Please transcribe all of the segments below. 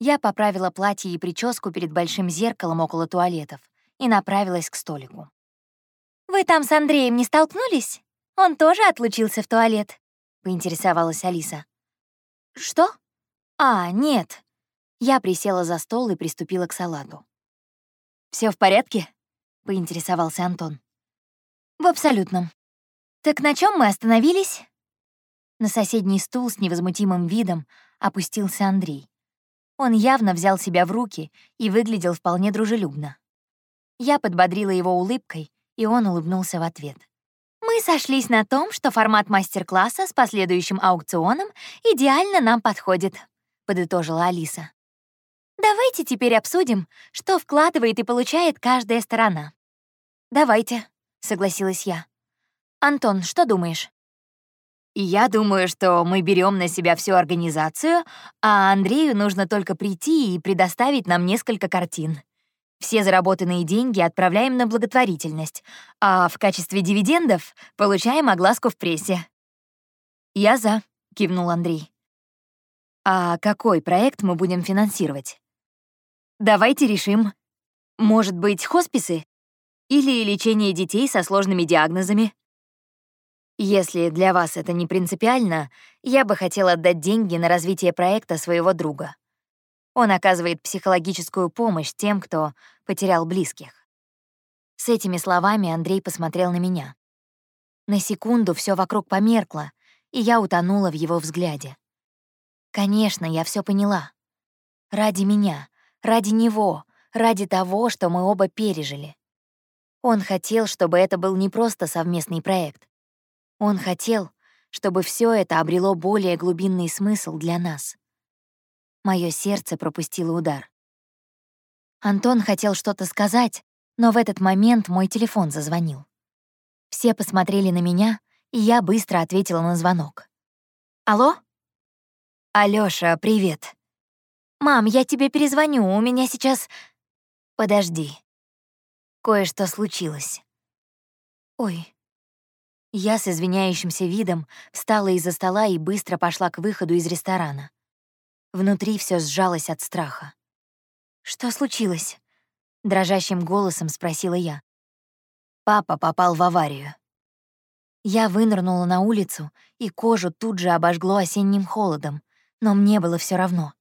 Я поправила платье и прическу перед большим зеркалом около туалетов и направилась к столику. «Вы там с Андреем не столкнулись? Он тоже отлучился в туалет?» — поинтересовалась Алиса. «Что? А, нет». Я присела за стол и приступила к салату. Все в порядке?» — поинтересовался Антон. «В абсолютном. Так на чем мы остановились?» На соседний стул с невозмутимым видом опустился Андрей. Он явно взял себя в руки и выглядел вполне дружелюбно. Я подбодрила его улыбкой, и он улыбнулся в ответ. «Мы сошлись на том, что формат мастер-класса с последующим аукционом идеально нам подходит», — подытожила Алиса. «Давайте теперь обсудим, что вкладывает и получает каждая сторона». «Давайте», — согласилась я. «Антон, что думаешь?» Я думаю, что мы берем на себя всю организацию, а Андрею нужно только прийти и предоставить нам несколько картин. Все заработанные деньги отправляем на благотворительность, а в качестве дивидендов получаем огласку в прессе. «Я за», — кивнул Андрей. «А какой проект мы будем финансировать?» «Давайте решим. Может быть, хосписы? Или лечение детей со сложными диагнозами?» Если для вас это не принципиально, я бы хотела отдать деньги на развитие проекта своего друга. Он оказывает психологическую помощь тем, кто потерял близких. С этими словами Андрей посмотрел на меня. На секунду все вокруг померкло, и я утонула в его взгляде. Конечно, я все поняла. Ради меня, ради него, ради того, что мы оба пережили. Он хотел, чтобы это был не просто совместный проект, он хотел, чтобы все это обрело более глубинный смысл для нас. Мое сердце пропустило удар. Антон хотел что-то сказать, но в этот момент мой телефон зазвонил. Все посмотрели на меня, и я быстро ответила на звонок. «Алло?» «Алёша, привет». «Мам, я тебе перезвоню, у меня сейчас...» «Подожди. Кое-что случилось». «Ой, я с извиняющимся видом встала из-за стола и быстро пошла к выходу из ресторана. Внутри все сжалось от страха. «Что случилось?» — дрожащим голосом спросила я. Папа попал в аварию. Я вынырнула на улицу, и кожу тут же обожгло осенним холодом, но мне было все равно.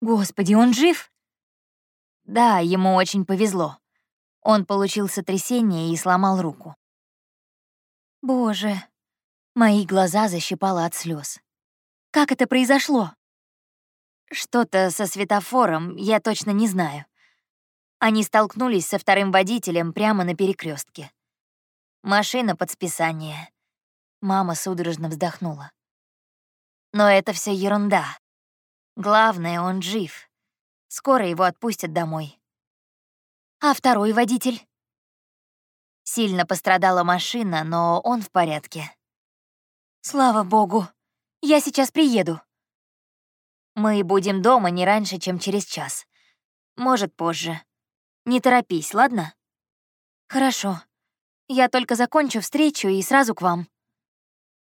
«Господи, он жив?» Да, ему очень повезло. Он получил сотрясение и сломал руку. Боже, мои глаза защипало от слез. Как это произошло? Что-то со светофором, я точно не знаю. Они столкнулись со вторым водителем прямо на перекрестке. Машина под списание. Мама судорожно вздохнула. Но это все ерунда. Главное, он жив. Скоро его отпустят домой. А второй водитель? Сильно пострадала машина, но он в порядке. Слава богу. Я сейчас приеду. Мы будем дома не раньше, чем через час. Может, позже. Не торопись, ладно? Хорошо. Я только закончу встречу и сразу к вам.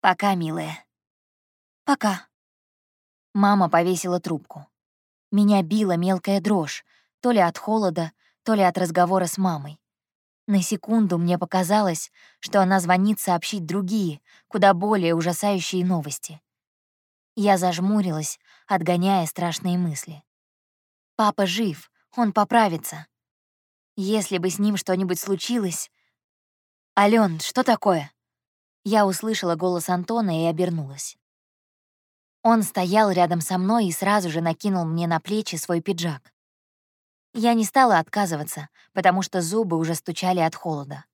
Пока, милая. Пока. Мама повесила трубку. Меня била мелкая дрожь, то ли от холода, то ли от разговора с мамой. На секунду мне показалось, что она звонит сообщить другие, куда более ужасающие новости. Я зажмурилась, отгоняя страшные мысли. Папа жив, он поправится. Если бы с ним что-нибудь случилось... «Алён, что такое?» Я услышала голос Антона и обернулась. Он стоял рядом со мной и сразу же накинул мне на плечи свой пиджак. Я не стала отказываться, потому что зубы уже стучали от холода.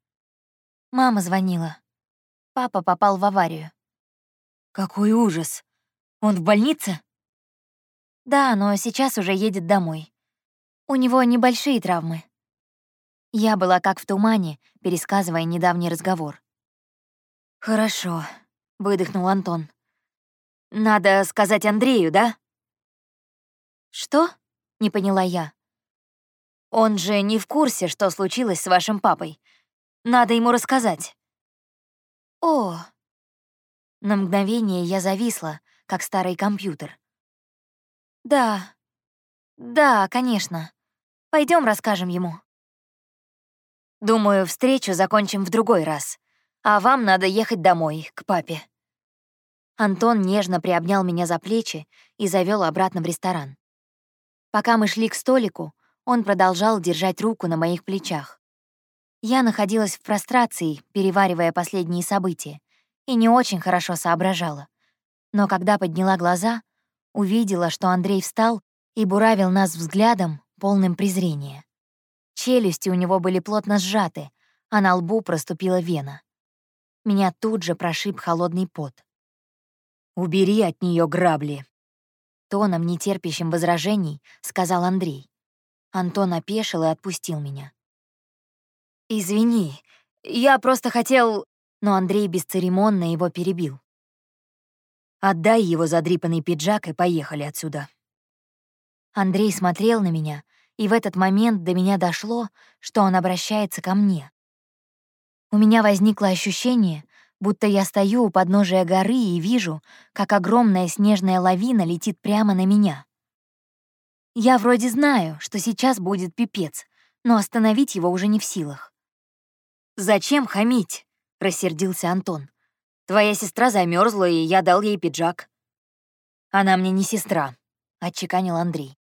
Мама звонила. Папа попал в аварию. «Какой ужас! Он в больнице?» «Да, но сейчас уже едет домой. У него небольшие травмы». Я была как в тумане, пересказывая недавний разговор. «Хорошо», — выдохнул Антон. «Надо сказать Андрею, да?» «Что?» — не поняла я. Он же не в курсе, что случилось с вашим папой. Надо ему рассказать. О! На мгновение я зависла, как старый компьютер. Да, Да, конечно. Пойдем расскажем ему. Думаю, встречу закончим в другой раз, а вам надо ехать домой, к папе. Антон нежно приобнял меня за плечи и завел обратно в ресторан. Пока мы шли к столику, он продолжал держать руку на моих плечах. Я находилась в прострации, переваривая последние события, и не очень хорошо соображала. Но когда подняла глаза, увидела, что Андрей встал и буравил нас взглядом, полным презрения. Челюсти у него были плотно сжаты, а на лбу проступила вена. Меня тут же прошиб холодный пот. «Убери от нее грабли!» Тоном, нетерпящим возражений, сказал Андрей. Антон опешил и отпустил меня. «Извини, я просто хотел...» Но Андрей бесцеремонно его перебил. «Отдай его задрипанный пиджак и поехали отсюда». Андрей смотрел на меня, и в этот момент до меня дошло, что он обращается ко мне. У меня возникло ощущение, будто я стою у подножия горы и вижу, как огромная снежная лавина летит прямо на меня. Я вроде знаю, что сейчас будет пипец, но остановить его уже не в силах. «Зачем хамить?» — рассердился Антон. «Твоя сестра замерзла, и я дал ей пиджак». «Она мне не сестра», — отчеканил Андрей.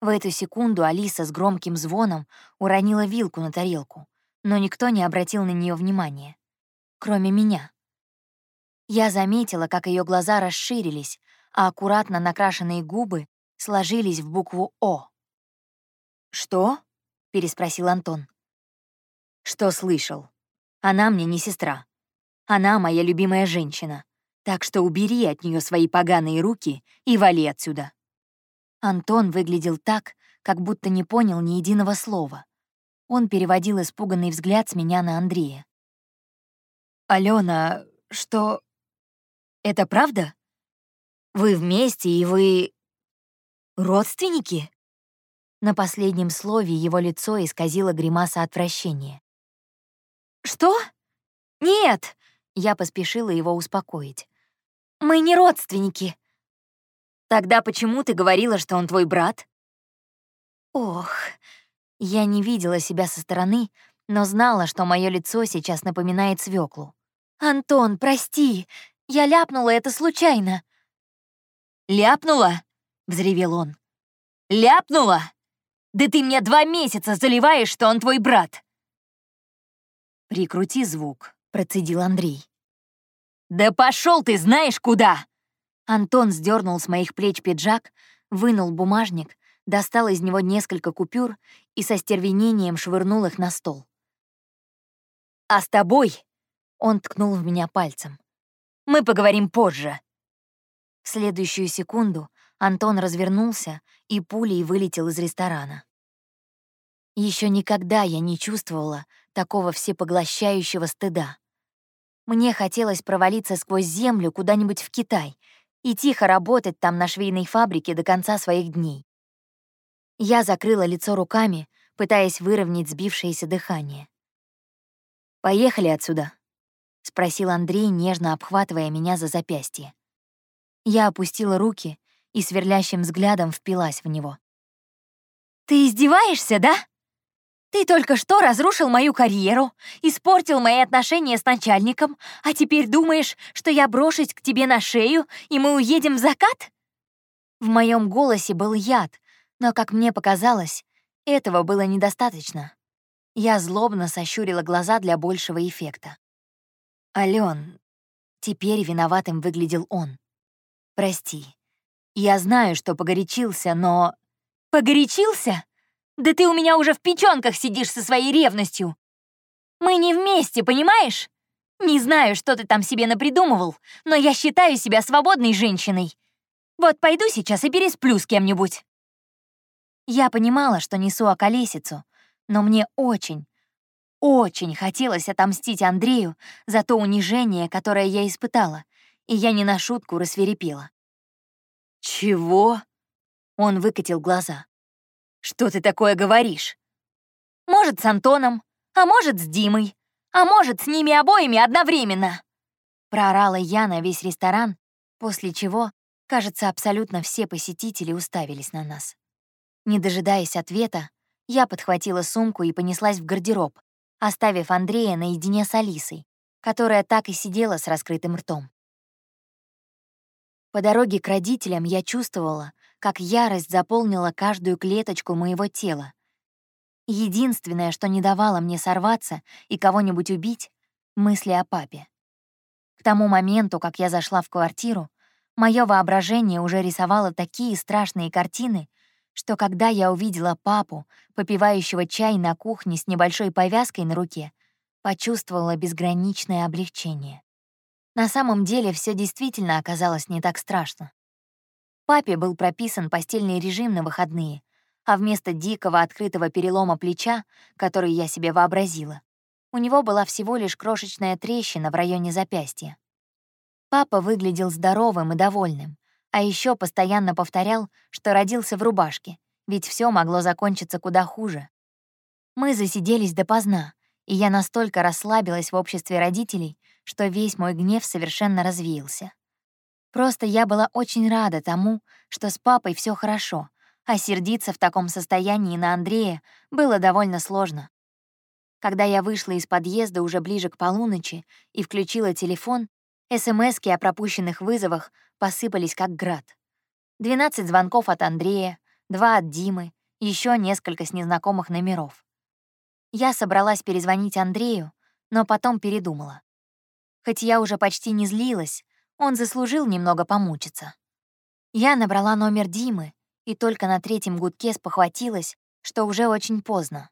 В эту секунду Алиса с громким звоном уронила вилку на тарелку, но никто не обратил на нее внимания, кроме меня. Я заметила, как ее глаза расширились, а аккуратно накрашенные губы сложились в букву «О». «Что?» — переспросил Антон. «Что слышал? Она мне не сестра. Она моя любимая женщина. Так что убери от нее свои поганые руки и вали отсюда». Антон выглядел так, как будто не понял ни единого слова. Он переводил испуганный взгляд с меня на Андрея. «Алена, что... Это правда? Вы вместе, и вы... родственники?» На последнем слове его лицо исказило гримаса отвращения. «Что? Нет!» — я поспешила его успокоить. «Мы не родственники. Тогда почему ты говорила, что он твой брат? Ох, я не видела себя со стороны, но знала, что мое лицо сейчас напоминает свеклу. «Антон, прости, я ляпнула это случайно». «Ляпнула?» — взревел он. «Ляпнула? Да ты мне два месяца заливаешь, что он твой брат!» «Прикрути звук», — процедил Андрей. «Да пошел ты знаешь куда!» Антон сдернул с моих плеч пиджак, вынул бумажник, достал из него несколько купюр и со стервенением швырнул их на стол. «А с тобой?» — он ткнул в меня пальцем. «Мы поговорим позже». В следующую секунду Антон развернулся и пулей вылетел из ресторана. Еще никогда я не чувствовала такого всепоглощающего стыда. Мне хотелось провалиться сквозь землю куда-нибудь в Китай — и тихо работать там на швейной фабрике до конца своих дней. Я закрыла лицо руками, пытаясь выровнять сбившееся дыхание. «Поехали отсюда», — спросил Андрей, нежно обхватывая меня за запястье. Я опустила руки и сверлящим взглядом впилась в него. «Ты издеваешься, да?» Ты только что разрушил мою карьеру, испортил мои отношения с начальником, а теперь думаешь, что я брошусь к тебе на шею, и мы уедем в закат?» В моем голосе был яд, но, как мне показалось, этого было недостаточно. Я злобно сощурила глаза для большего эффекта. «Алён...» Теперь виноватым выглядел он. «Прости. Я знаю, что погорячился, но...» «Погорячился? Да ты у меня уже в печёнках сидишь со своей ревностью. Мы не вместе, понимаешь? Не знаю, что ты там себе напридумывал, но я считаю себя свободной женщиной. Вот пойду сейчас и пересплю с кем-нибудь. Я понимала, что несу околесицу, но мне очень, очень хотелось отомстить Андрею за то унижение, которое я испытала, и я не на шутку рассверепела. «Чего?» — он выкатил глаза. «Что ты такое говоришь?» «Может, с Антоном, а может, с Димой, а может, с ними обоими одновременно!» Проорала я на весь ресторан, после чего, кажется, абсолютно все посетители уставились на нас. Не дожидаясь ответа, я подхватила сумку и понеслась в гардероб, оставив Андрея наедине с Алисой, которая так и сидела с раскрытым ртом. По дороге к родителям я чувствовала, как ярость заполнила каждую клеточку моего тела. Единственное, что не давало мне сорваться и кого-нибудь убить — мысли о папе. К тому моменту, как я зашла в квартиру, мое воображение уже рисовало такие страшные картины, что когда я увидела папу, попивающего чай на кухне с небольшой повязкой на руке, почувствовала безграничное облегчение. На самом деле все действительно оказалось не так страшно. Папе был прописан постельный режим на выходные, а вместо дикого открытого перелома плеча, который я себе вообразила, у него была всего лишь крошечная трещина в районе запястья. Папа выглядел здоровым и довольным, а еще постоянно повторял, что родился в рубашке, ведь все могло закончиться куда хуже. Мы засиделись допоздна, и я настолько расслабилась в обществе родителей, что весь мой гнев совершенно развеялся. Просто я была очень рада тому, что с папой все хорошо, а сердиться в таком состоянии на Андрея было довольно сложно. Когда я вышла из подъезда уже ближе к полуночи и включила телефон, СМСки о пропущенных вызовах посыпались как град. 12 звонков от Андрея, два от Димы, еще несколько с незнакомых номеров. Я собралась перезвонить Андрею, но потом передумала. Хоть я уже почти не злилась, он заслужил немного помучиться. Я набрала номер Димы и только на третьем гудке спохватилась, что уже очень поздно.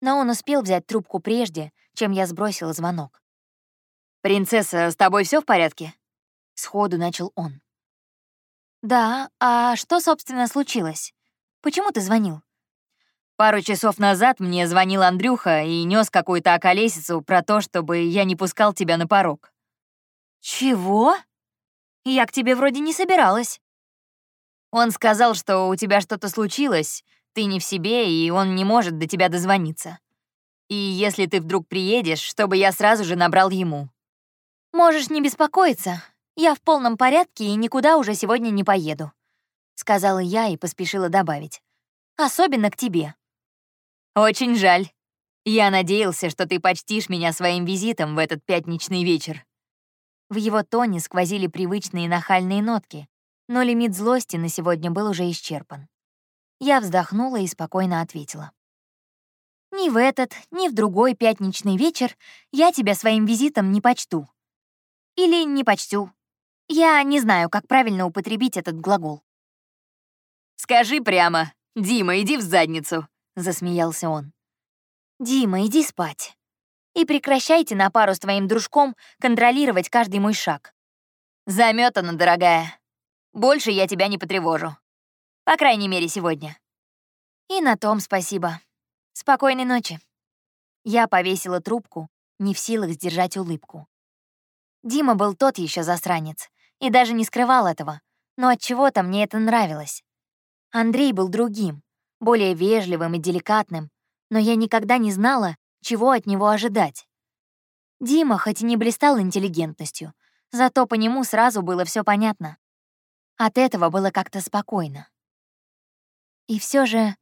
Но он успел взять трубку прежде, чем я сбросила звонок. «Принцесса, с тобой все в порядке?» — сходу начал он. «Да, а что, собственно, случилось? Почему ты звонил?» Пару часов назад мне звонил Андрюха и нес какую-то околесицу про то, чтобы я не пускал тебя на порог. «Чего? Я к тебе вроде не собиралась». Он сказал, что у тебя что-то случилось, ты не в себе, и он не может до тебя дозвониться. И если ты вдруг приедешь, чтобы я сразу же набрал ему. «Можешь не беспокоиться. Я в полном порядке и никуда уже сегодня не поеду», — сказала я и поспешила добавить. «Особенно к тебе». «Очень жаль. Я надеялся, что ты почтишь меня своим визитом в этот пятничный вечер». В его тоне сквозили привычные нахальные нотки, но лимит злости на сегодня был уже исчерпан. Я вздохнула и спокойно ответила. «Ни в этот, ни в другой пятничный вечер я тебя своим визитом не почту. Или не почту. Я не знаю, как правильно употребить этот глагол. «Скажи прямо, Дима, иди в задницу», — засмеялся он. «Дима, иди спать. И прекращайте на пару с твоим дружком контролировать каждый мой шаг. Заметана, дорогая. Больше я тебя не потревожу. По крайней мере, сегодня». И на том спасибо. Спокойной ночи. Я повесила трубку, не в силах сдержать улыбку. Дима был тот еще засранец и даже не скрывал этого, но от чего то мне это нравилось. Андрей был другим, более вежливым и деликатным, но я никогда не знала, чего от него ожидать. Дима хоть и не блистал интеллигентностью, зато по нему сразу было все понятно. От этого было как-то спокойно. И все же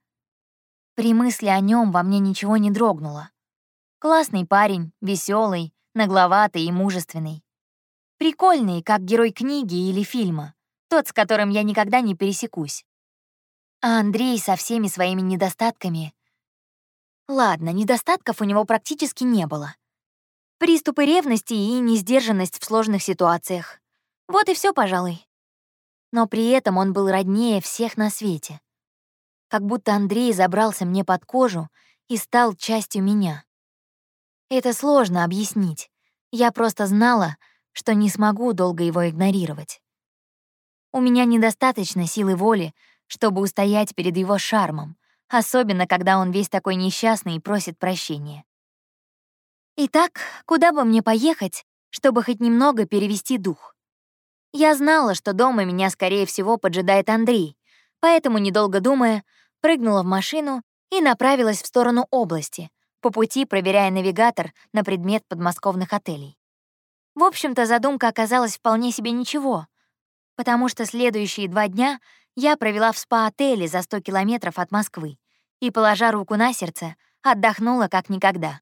при мысли о нем во мне ничего не дрогнуло. Классный парень, веселый, нагловатый и мужественный. Прикольный, как герой книги или фильма, тот, с которым я никогда не пересекусь. А Андрей со всеми своими недостатками... Ладно, недостатков у него практически не было. Приступы ревности и несдержанность в сложных ситуациях. Вот и все, пожалуй. Но при этом он был роднее всех на свете. Как будто Андрей забрался мне под кожу и стал частью меня. Это сложно объяснить. Я просто знала, что не смогу долго его игнорировать. У меня недостаточно силы воли, чтобы устоять перед его шармом, особенно когда он весь такой несчастный и просит прощения. Итак, куда бы мне поехать, чтобы хоть немного перевести дух? Я знала, что дома меня, скорее всего, поджидает Андрей, поэтому, недолго думая, прыгнула в машину и направилась в сторону области, по пути проверяя навигатор на предмет подмосковных отелей. В общем-то, задумка оказалась вполне себе ничего, потому что следующие два дня я провела в спа-отеле за 100 километров от Москвы и, положа руку на сердце, отдохнула как никогда.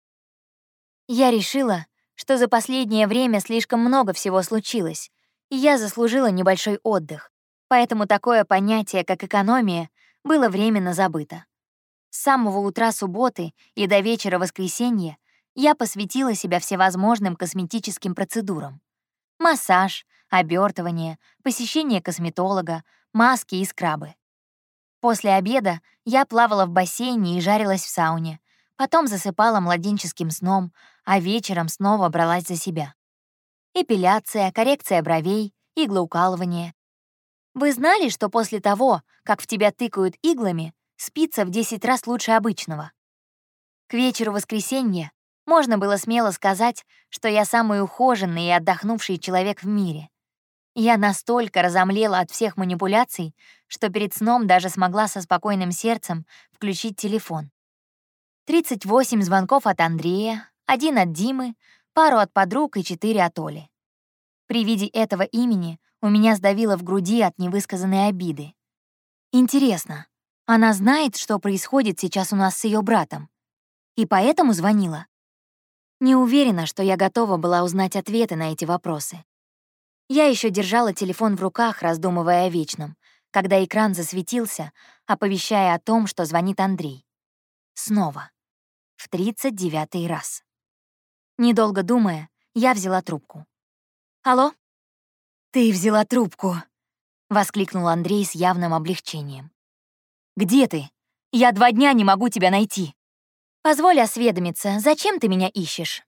Я решила, что за последнее время слишком много всего случилось, и я заслужила небольшой отдых, поэтому такое понятие, как экономия, было временно забыто. С самого утра субботы и до вечера воскресенья я посвятила себя всевозможным косметическим процедурам. Массаж, обертывание, посещение косметолога, маски и скрабы. После обеда я плавала в бассейне и жарилась в сауне, потом засыпала младенческим сном, а вечером снова бралась за себя. Эпиляция, коррекция бровей, иглоукалывание. Вы знали, что после того, как в тебя тыкают иглами, спится в 10 раз лучше обычного? К вечеру воскресенья можно было смело сказать, что я самый ухоженный и отдохнувший человек в мире. Я настолько разомлела от всех манипуляций, что перед сном даже смогла со спокойным сердцем включить телефон. 38 звонков от Андрея, один от Димы, пару от подруг и четыре от Оли. При виде этого имени у меня сдавило в груди от невысказанной обиды. Интересно, она знает, что происходит сейчас у нас с ее братом? И поэтому звонила? Не уверена, что я готова была узнать ответы на эти вопросы. Я еще держала телефон в руках, раздумывая о вечном, когда экран засветился, оповещая о том, что звонит Андрей. Снова. В тридцать девятый раз. Недолго думая, я взяла трубку. «Алло?» «Ты взяла трубку!» — воскликнул Андрей с явным облегчением. «Где ты? Я два дня не могу тебя найти!» «Позволь осведомиться, зачем ты меня ищешь?»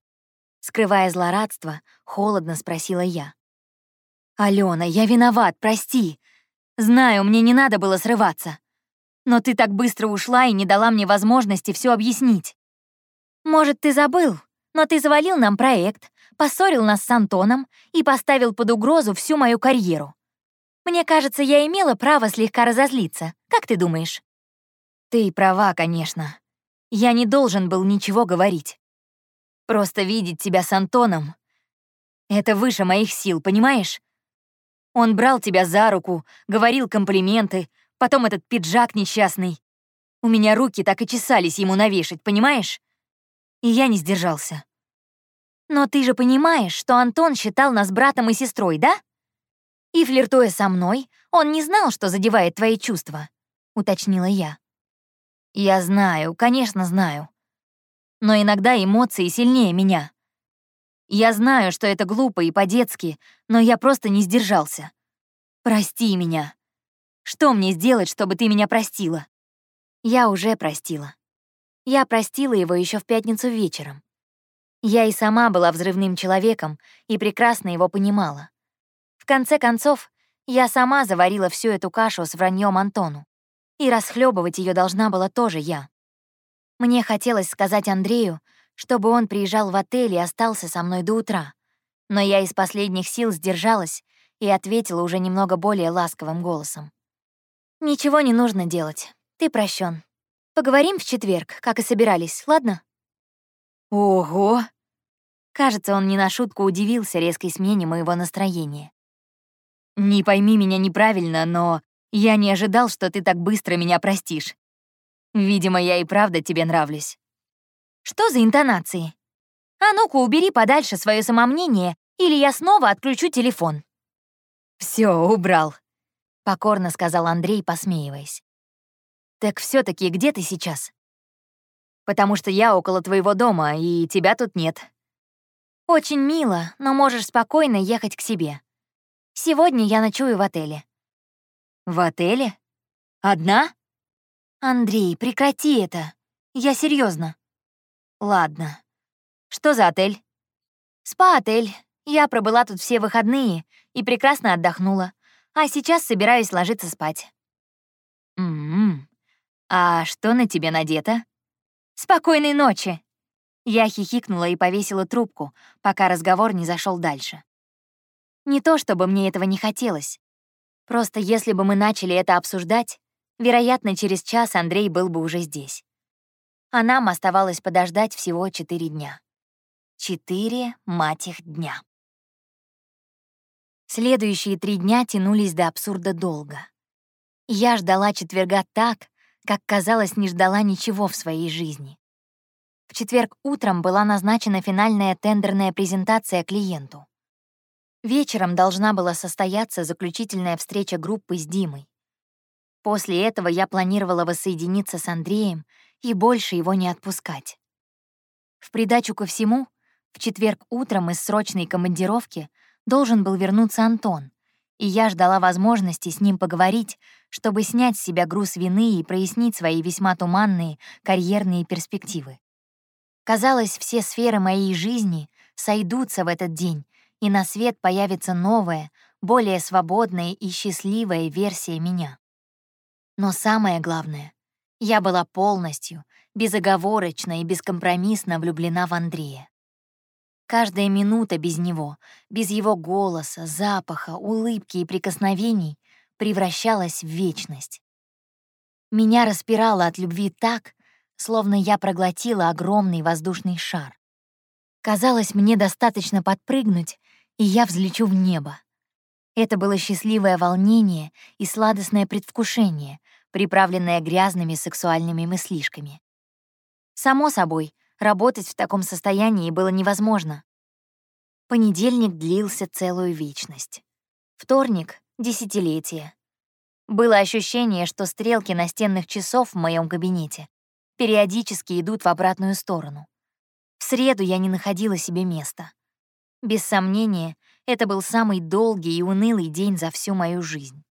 Скрывая злорадство, холодно спросила я. «Алена, я виноват, прости. Знаю, мне не надо было срываться. Но ты так быстро ушла и не дала мне возможности все объяснить. Может, ты забыл, но ты завалил нам проект, поссорил нас с Антоном и поставил под угрозу всю мою карьеру. Мне кажется, я имела право слегка разозлиться. Как ты думаешь?» «Ты права, конечно», я не должен был ничего говорить. Просто видеть тебя с Антоном — это выше моих сил, понимаешь? Он брал тебя за руку, говорил комплименты, потом этот пиджак несчастный. У меня руки так и чесались ему навешать, понимаешь? И я не сдержался. Но ты же понимаешь, что Антон считал нас братом и сестрой, да? И флиртуя со мной, он не знал, что задевает твои чувства, — уточнила я. Я знаю, конечно, знаю. Но иногда эмоции сильнее меня. Я знаю, что это глупо и по-детски, но я просто не сдержался. Прости меня. Что мне сделать, чтобы ты меня простила? Я уже простила. Я простила его еще в пятницу вечером. Я и сама была взрывным человеком и прекрасно его понимала. В конце концов, я сама заварила всю эту кашу с враньем Антону. И расхлебывать ее должна была тоже я. Мне хотелось сказать Андрею, чтобы он приезжал в отель и остался со мной до утра. Но я из последних сил сдержалась и ответила уже немного более ласковым голосом. «Ничего не нужно делать. Ты прощен. Поговорим в четверг, как и собирались, ладно?» «Ого!» Кажется, он не на шутку удивился резкой смене моего настроения. «Не пойми меня неправильно, но я не ожидал, что ты так быстро меня простишь. Видимо, я и правда тебе нравлюсь. Что за интонации? А ну-ка, убери подальше свое самомнение, или я снова отключу телефон. Все, убрал, покорно сказал Андрей, посмеиваясь. Так все таки где ты сейчас? Потому что я около твоего дома, и тебя тут нет. Очень мило, но можешь спокойно ехать к себе. Сегодня я ночую в отеле. В отеле? Одна? Андрей, прекрати это. Я серьезно. Ладно. Что за отель? Спа-отель. Я пробыла тут все выходные и прекрасно отдохнула. А сейчас собираюсь ложиться спать. М-м. А что на тебе надето? Спокойной ночи. Я хихикнула и повесила трубку, пока разговор не зашел дальше. Не то чтобы мне этого не хотелось. Просто если бы мы начали это обсуждать, вероятно, через час Андрей был бы уже здесь. А нам оставалось подождать всего четыре дня. Четыре, мать их, дня. Следующие три дня тянулись до абсурда долго. Я ждала четверга так, как, казалось, не ждала ничего в своей жизни. В четверг утром была назначена финальная тендерная презентация клиенту. Вечером должна была состояться заключительная встреча группы с Димой. После этого я планировала воссоединиться с Андреем и больше его не отпускать. В придачу ко всему, в четверг утром из срочной командировки должен был вернуться Антон, и я ждала возможности с ним поговорить, чтобы снять с себя груз вины и прояснить свои весьма туманные карьерные перспективы. Казалось, все сферы моей жизни сойдутся в этот день, и на свет появится новая, более свободная и счастливая версия меня. Но самое главное, я была полностью, безоговорочно и бескомпромиссно влюблена в Андрея. Каждая минута без него, без его голоса, запаха, улыбки и прикосновений превращалась в вечность. Меня распирало от любви так, словно я проглотила огромный воздушный шар. Казалось, мне достаточно подпрыгнуть, и я взлечу в небо. Это было счастливое волнение и сладостное предвкушение, приправленное грязными сексуальными мыслишками. Само собой, Работать в таком состоянии было невозможно. Понедельник длился целую вечность. Вторник — десятилетие. Было ощущение, что стрелки настенных часов в моем кабинете периодически идут в обратную сторону. В среду я не находила себе места. Без сомнения, это был самый долгий и унылый день за всю мою жизнь.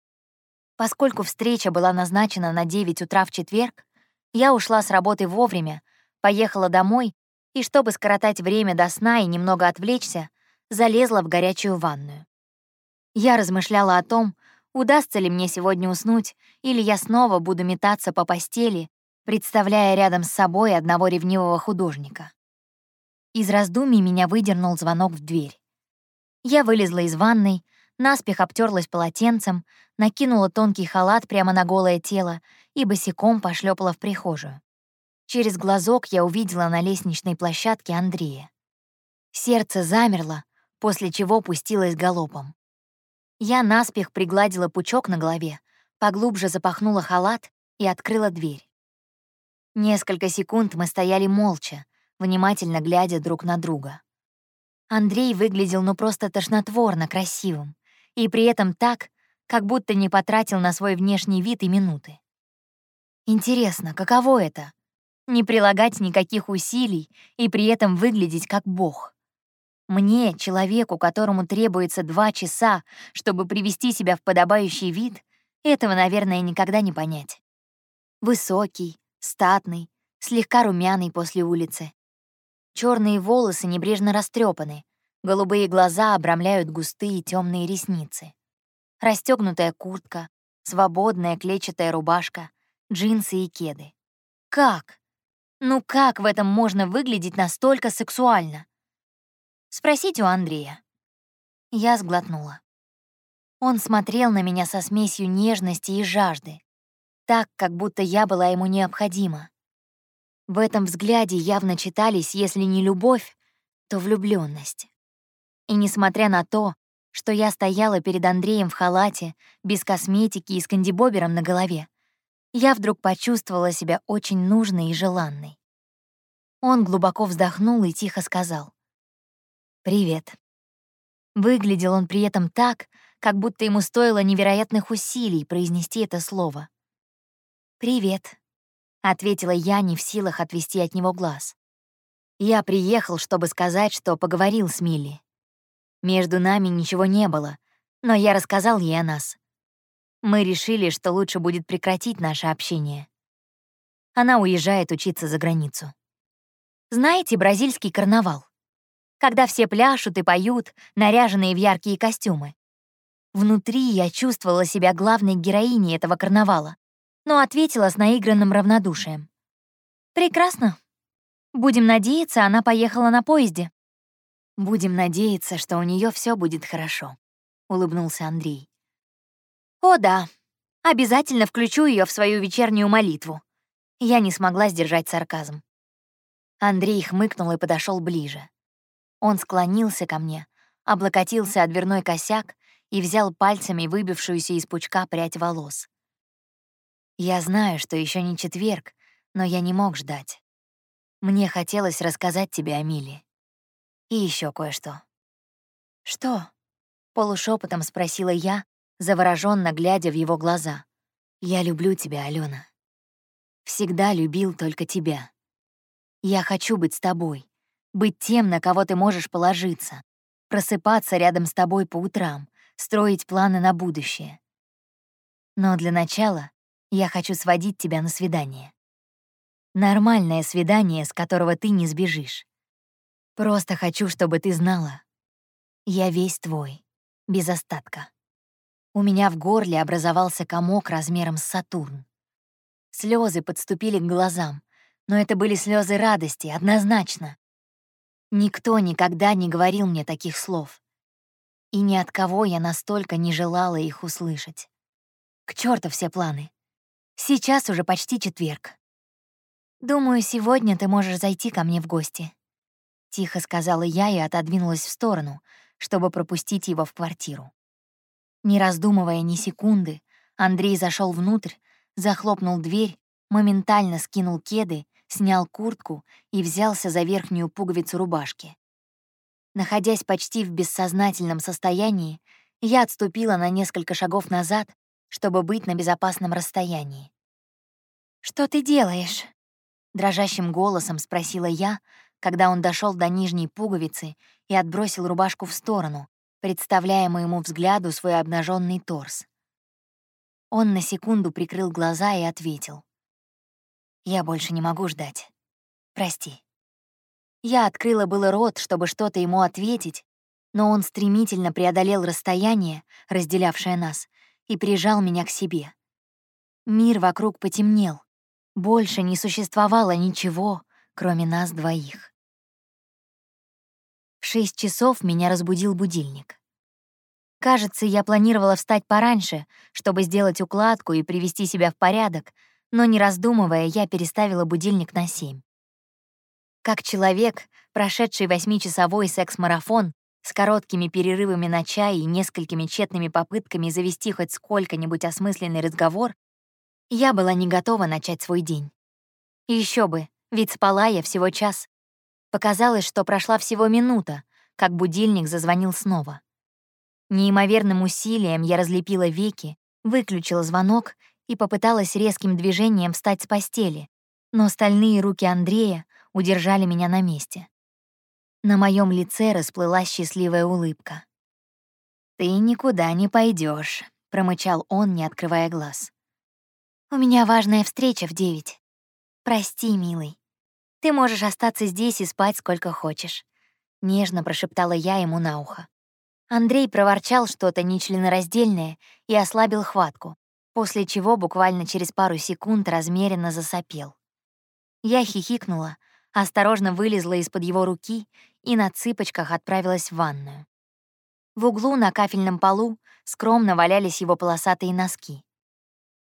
Поскольку встреча была назначена на 9 утра в четверг, я ушла с работы вовремя, Поехала домой и, чтобы скоротать время до сна и немного отвлечься, залезла в горячую ванную. Я размышляла о том, удастся ли мне сегодня уснуть, или я снова буду метаться по постели, представляя рядом с собой одного ревнивого художника. Из раздумий меня выдернул звонок в дверь. Я вылезла из ванной, наспех обтерлась полотенцем, накинула тонкий халат прямо на голое тело и босиком пошлепала в прихожую. Через глазок я увидела на лестничной площадке Андрея. Сердце замерло, после чего пустилось галопом. Я наспех пригладила пучок на голове, поглубже запахнула халат и открыла дверь. Несколько секунд мы стояли молча, внимательно глядя друг на друга. Андрей выглядел ну просто тошнотворно красивым, и при этом так, как будто не потратил на свой внешний вид и минуты. Интересно, каково это не прилагать никаких усилий и при этом выглядеть как бог. Мне, человеку, которому требуется два часа, чтобы привести себя в подобающий вид, этого, наверное, никогда не понять. Высокий, статный, слегка румяный после улицы. Черные волосы небрежно растрепаны, голубые глаза обрамляют густые темные ресницы. Расстегнутая куртка, свободная клетчатая рубашка, джинсы и кеды. Как? Ну как в этом можно выглядеть настолько сексуально? Спросите у Андрея. Я сглотнула. Он смотрел на меня со смесью нежности и жажды, так, как будто я была ему необходима. В этом взгляде явно читались, если не любовь, то влюбленность. И несмотря на то, что я стояла перед Андреем в халате, без косметики и с кандибобером на голове, я вдруг почувствовала себя очень нужной и желанной. Он глубоко вздохнул и тихо сказал. «Привет». Выглядел он при этом так, как будто ему стоило невероятных усилий произнести это слово. «Привет», — ответила я, не в силах отвести от него глаз. Я приехал, чтобы сказать, что поговорил с Милли. Между нами ничего не было, но я рассказал ей о нас. Мы решили, что лучше будет прекратить наше общение. Она уезжает учиться за границу. Знаете бразильский карнавал? Когда все пляшут и поют, наряженные в яркие костюмы. Внутри я чувствовала себя главной героиней этого карнавала, но ответила с наигранным равнодушием. «Прекрасно. Будем надеяться, она поехала на поезде». «Будем надеяться, что у нее все будет хорошо», — улыбнулся Андрей. «О да, обязательно включу ее в свою вечернюю молитву». Я не смогла сдержать сарказм. Андрей хмыкнул и подошел ближе. Он склонился ко мне, облокотился о дверной косяк и взял пальцами выбившуюся из пучка прядь волос. Я знаю, что еще не четверг, но я не мог ждать. Мне хотелось рассказать тебе о Миле. И еще кое-что. Что? Полушепотом спросила я, завороженно глядя в его глаза. Я люблю тебя, Алена. Всегда любил только тебя. Я хочу быть с тобой, быть тем, на кого ты можешь положиться, просыпаться рядом с тобой по утрам, строить планы на будущее. Но для начала я хочу сводить тебя на свидание. Нормальное свидание, с которого ты не сбежишь. Просто хочу, чтобы ты знала. Я весь твой, без остатка. У меня в горле образовался комок размером с Сатурн. Слезы подступили к глазам, но это были слезы радости, однозначно. Никто никогда не говорил мне таких слов. И ни от кого я настолько не желала их услышать. К черту все планы. Сейчас уже почти четверг. «Думаю, сегодня ты можешь зайти ко мне в гости», — тихо сказала я и отодвинулась в сторону, чтобы пропустить его в квартиру. Не раздумывая ни секунды, Андрей зашел внутрь, захлопнул дверь, моментально скинул кеды, снял куртку и взялся за верхнюю пуговицу рубашки. Находясь почти в бессознательном состоянии, я отступила на несколько шагов назад, чтобы быть на безопасном расстоянии. «Что ты делаешь?» Дрожащим голосом спросила я, когда он дошел до нижней пуговицы и отбросил рубашку в сторону, представляя моему взгляду свой обнаженный торс. Он на секунду прикрыл глаза и ответил. «Я больше не могу ждать. Прости». Я открыла было рот, чтобы что-то ему ответить, но он стремительно преодолел расстояние, разделявшее нас, и прижал меня к себе. Мир вокруг потемнел, больше не существовало ничего, кроме нас двоих. В шесть часов меня разбудил будильник. Кажется, я планировала встать пораньше, чтобы сделать укладку и привести себя в порядок, но не раздумывая, я переставила будильник на семь. Как человек, прошедший восьмичасовой секс-марафон с короткими перерывами на чай и несколькими тщетными попытками завести хоть сколько-нибудь осмысленный разговор, я была не готова начать свой день. Еще бы, ведь спала я всего час. Показалось, что прошла всего минута, как будильник зазвонил снова. Неимоверным усилием я разлепила веки, выключила звонок и попыталась резким движением встать с постели, но стальные руки Андрея удержали меня на месте. На моем лице расплылась счастливая улыбка. «Ты никуда не пойдешь, промычал он, не открывая глаз. «У меня важная встреча в девять. Прости, милый. Ты можешь остаться здесь и спать сколько хочешь», — нежно прошептала я ему на ухо. Андрей проворчал что-то нечленораздельное и ослабил хватку, после чего буквально через пару секунд размеренно засопел. Я хихикнула, осторожно вылезла из-под его руки и на цыпочках отправилась в ванную. В углу на кафельном полу скромно валялись его полосатые носки.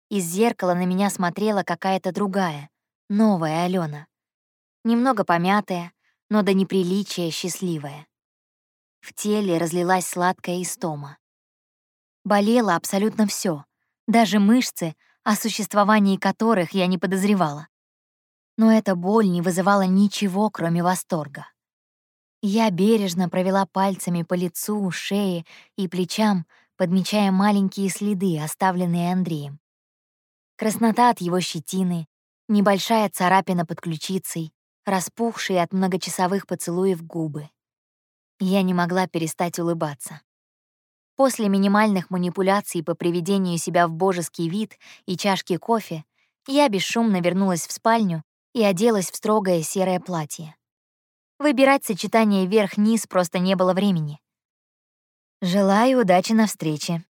Из зеркала на меня смотрела какая-то другая, новая Алена. Немного помятая, но до неприличия счастливая. В теле разлилась сладкая истома. Болело абсолютно все, даже мышцы, о существовании которых я не подозревала. Но эта боль не вызывала ничего, кроме восторга. Я бережно провела пальцами по лицу, шее и плечам, подмечая маленькие следы, оставленные Андреем краснота от его щетины, небольшая царапина под ключицей, распухшие от многочасовых поцелуев губы. Я не могла перестать улыбаться. После минимальных манипуляций по приведению себя в божеский вид и чашки кофе я бесшумно вернулась в спальню и оделась в строгое серое платье. Выбирать сочетание верх-низ просто не было времени. «Желаю удачи на встрече»,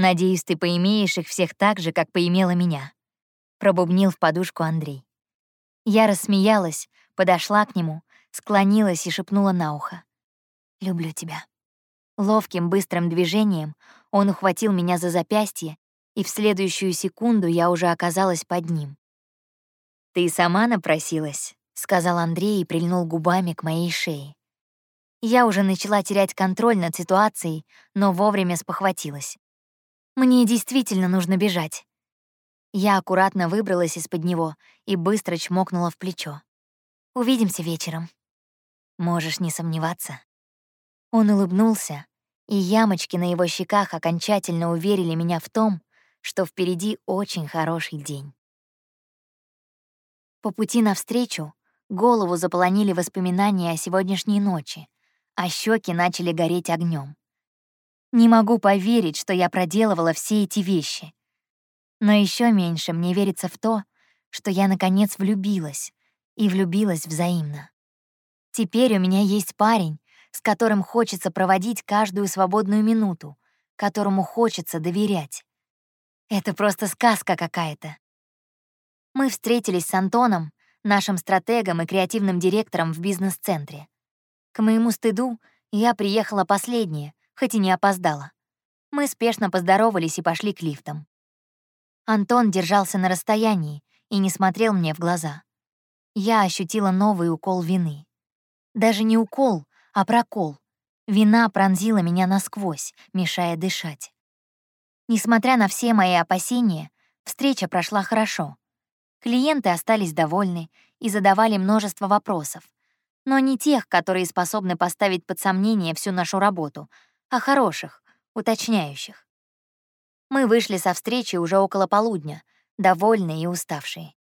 Надеюсь, ты поимеешь их всех так же, как поимела меня», — пробубнил в подушку Андрей. Я рассмеялась, подошла к нему, склонилась и шепнула на ухо. «Люблю тебя». Ловким, быстрым движением он ухватил меня за запястье, и в следующую секунду я уже оказалась под ним. «Ты сама напросилась», — сказал Андрей и прильнул губами к моей шее. Я уже начала терять контроль над ситуацией, но вовремя спохватилась. Мне действительно нужно бежать. Я аккуратно выбралась из-под него и быстро чмокнула в плечо. «Увидимся вечером». «Можешь не сомневаться». Он улыбнулся, и ямочки на его щеках окончательно уверили меня в том, что впереди очень хороший день. По пути навстречу голову заполонили воспоминания о сегодняшней ночи, а щеки начали гореть огнем. Не могу поверить, что я проделывала все эти вещи. Но еще меньше мне верится в то, что я наконец влюбилась, и влюбилась взаимно. Теперь у меня есть парень, с которым хочется проводить каждую свободную минуту, которому хочется доверять. Это просто сказка какая-то. Мы встретились с Антоном, нашим стратегом и креативным директором в бизнес-центре. К моему стыду, я приехала последняя, хоть и не опоздала. Мы спешно поздоровались и пошли к лифтам. Антон держался на расстоянии и не смотрел мне в глаза. Я ощутила новый укол вины. Даже не укол, а прокол. Вина пронзила меня насквозь, мешая дышать. Несмотря на все мои опасения, встреча прошла хорошо. Клиенты остались довольны и задавали множество вопросов. Но не тех, которые способны поставить под сомнение всю нашу работу, а хороших, уточняющих. Мы вышли со встречи уже около полудня, довольные и уставшие.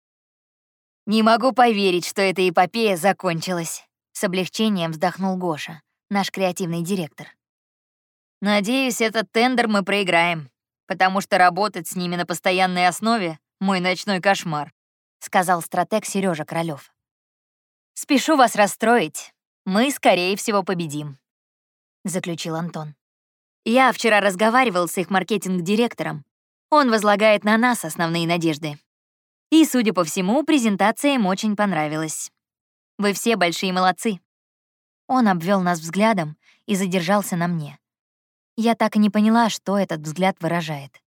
«Не могу поверить, что эта эпопея закончилась», — с облегчением вздохнул Гоша, наш креативный директор. «Надеюсь, этот тендер мы проиграем потому что работать с ними на постоянной основе — мой ночной кошмар», — сказал стратег Сережа Королёв. «Спешу вас расстроить. Мы, скорее всего, победим», — заключил Антон. «Я вчера разговаривал с их маркетинг-директором. Он возлагает на нас основные надежды. И, судя по всему, презентация им очень понравилась. Вы все большие молодцы». Он обвел нас взглядом и задержался на мне. Я так и не поняла, что этот взгляд выражает.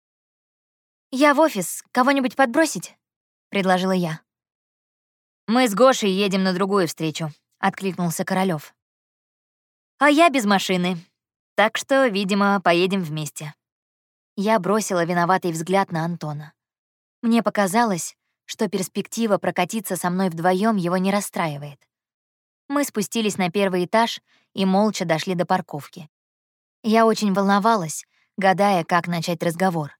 «Я в офис. Кого-нибудь подбросить?» — предложила я. «Мы с Гошей едем на другую встречу», — откликнулся Королёв. «А я без машины, так что, видимо, поедем вместе». Я бросила виноватый взгляд на Антона. Мне показалось, что перспектива прокатиться со мной вдвоем его не расстраивает. Мы спустились на первый этаж и молча дошли до парковки. Я очень волновалась, гадая, как начать разговор.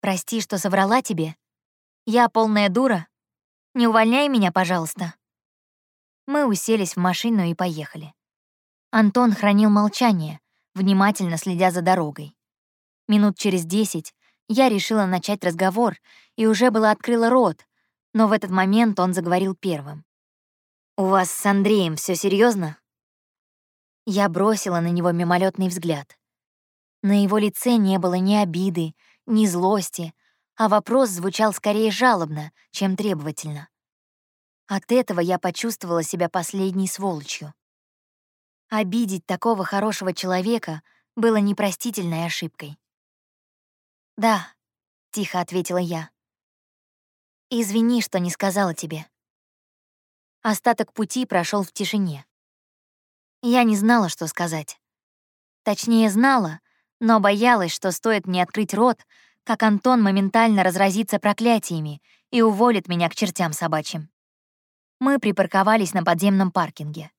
«Прости, что соврала тебе. Я полная дура. Не увольняй меня, пожалуйста». Мы уселись в машину и поехали. Антон хранил молчание, внимательно следя за дорогой. Минут через десять я решила начать разговор и уже было открыла рот, но в этот момент он заговорил первым. «У вас с Андреем все серьезно? Я бросила на него мимолетный взгляд. На его лице не было ни обиды, ни злости, а вопрос звучал скорее жалобно, чем требовательно. От этого я почувствовала себя последней сволочью. Обидеть такого хорошего человека было непростительной ошибкой. «Да», — тихо ответила я. «Извини, что не сказала тебе». Остаток пути прошел в тишине. Я не знала, что сказать. Точнее, знала, но боялась, что стоит мне открыть рот, как Антон моментально разразится проклятиями и уволит меня к чертям собачьим. Мы припарковались на подземном паркинге.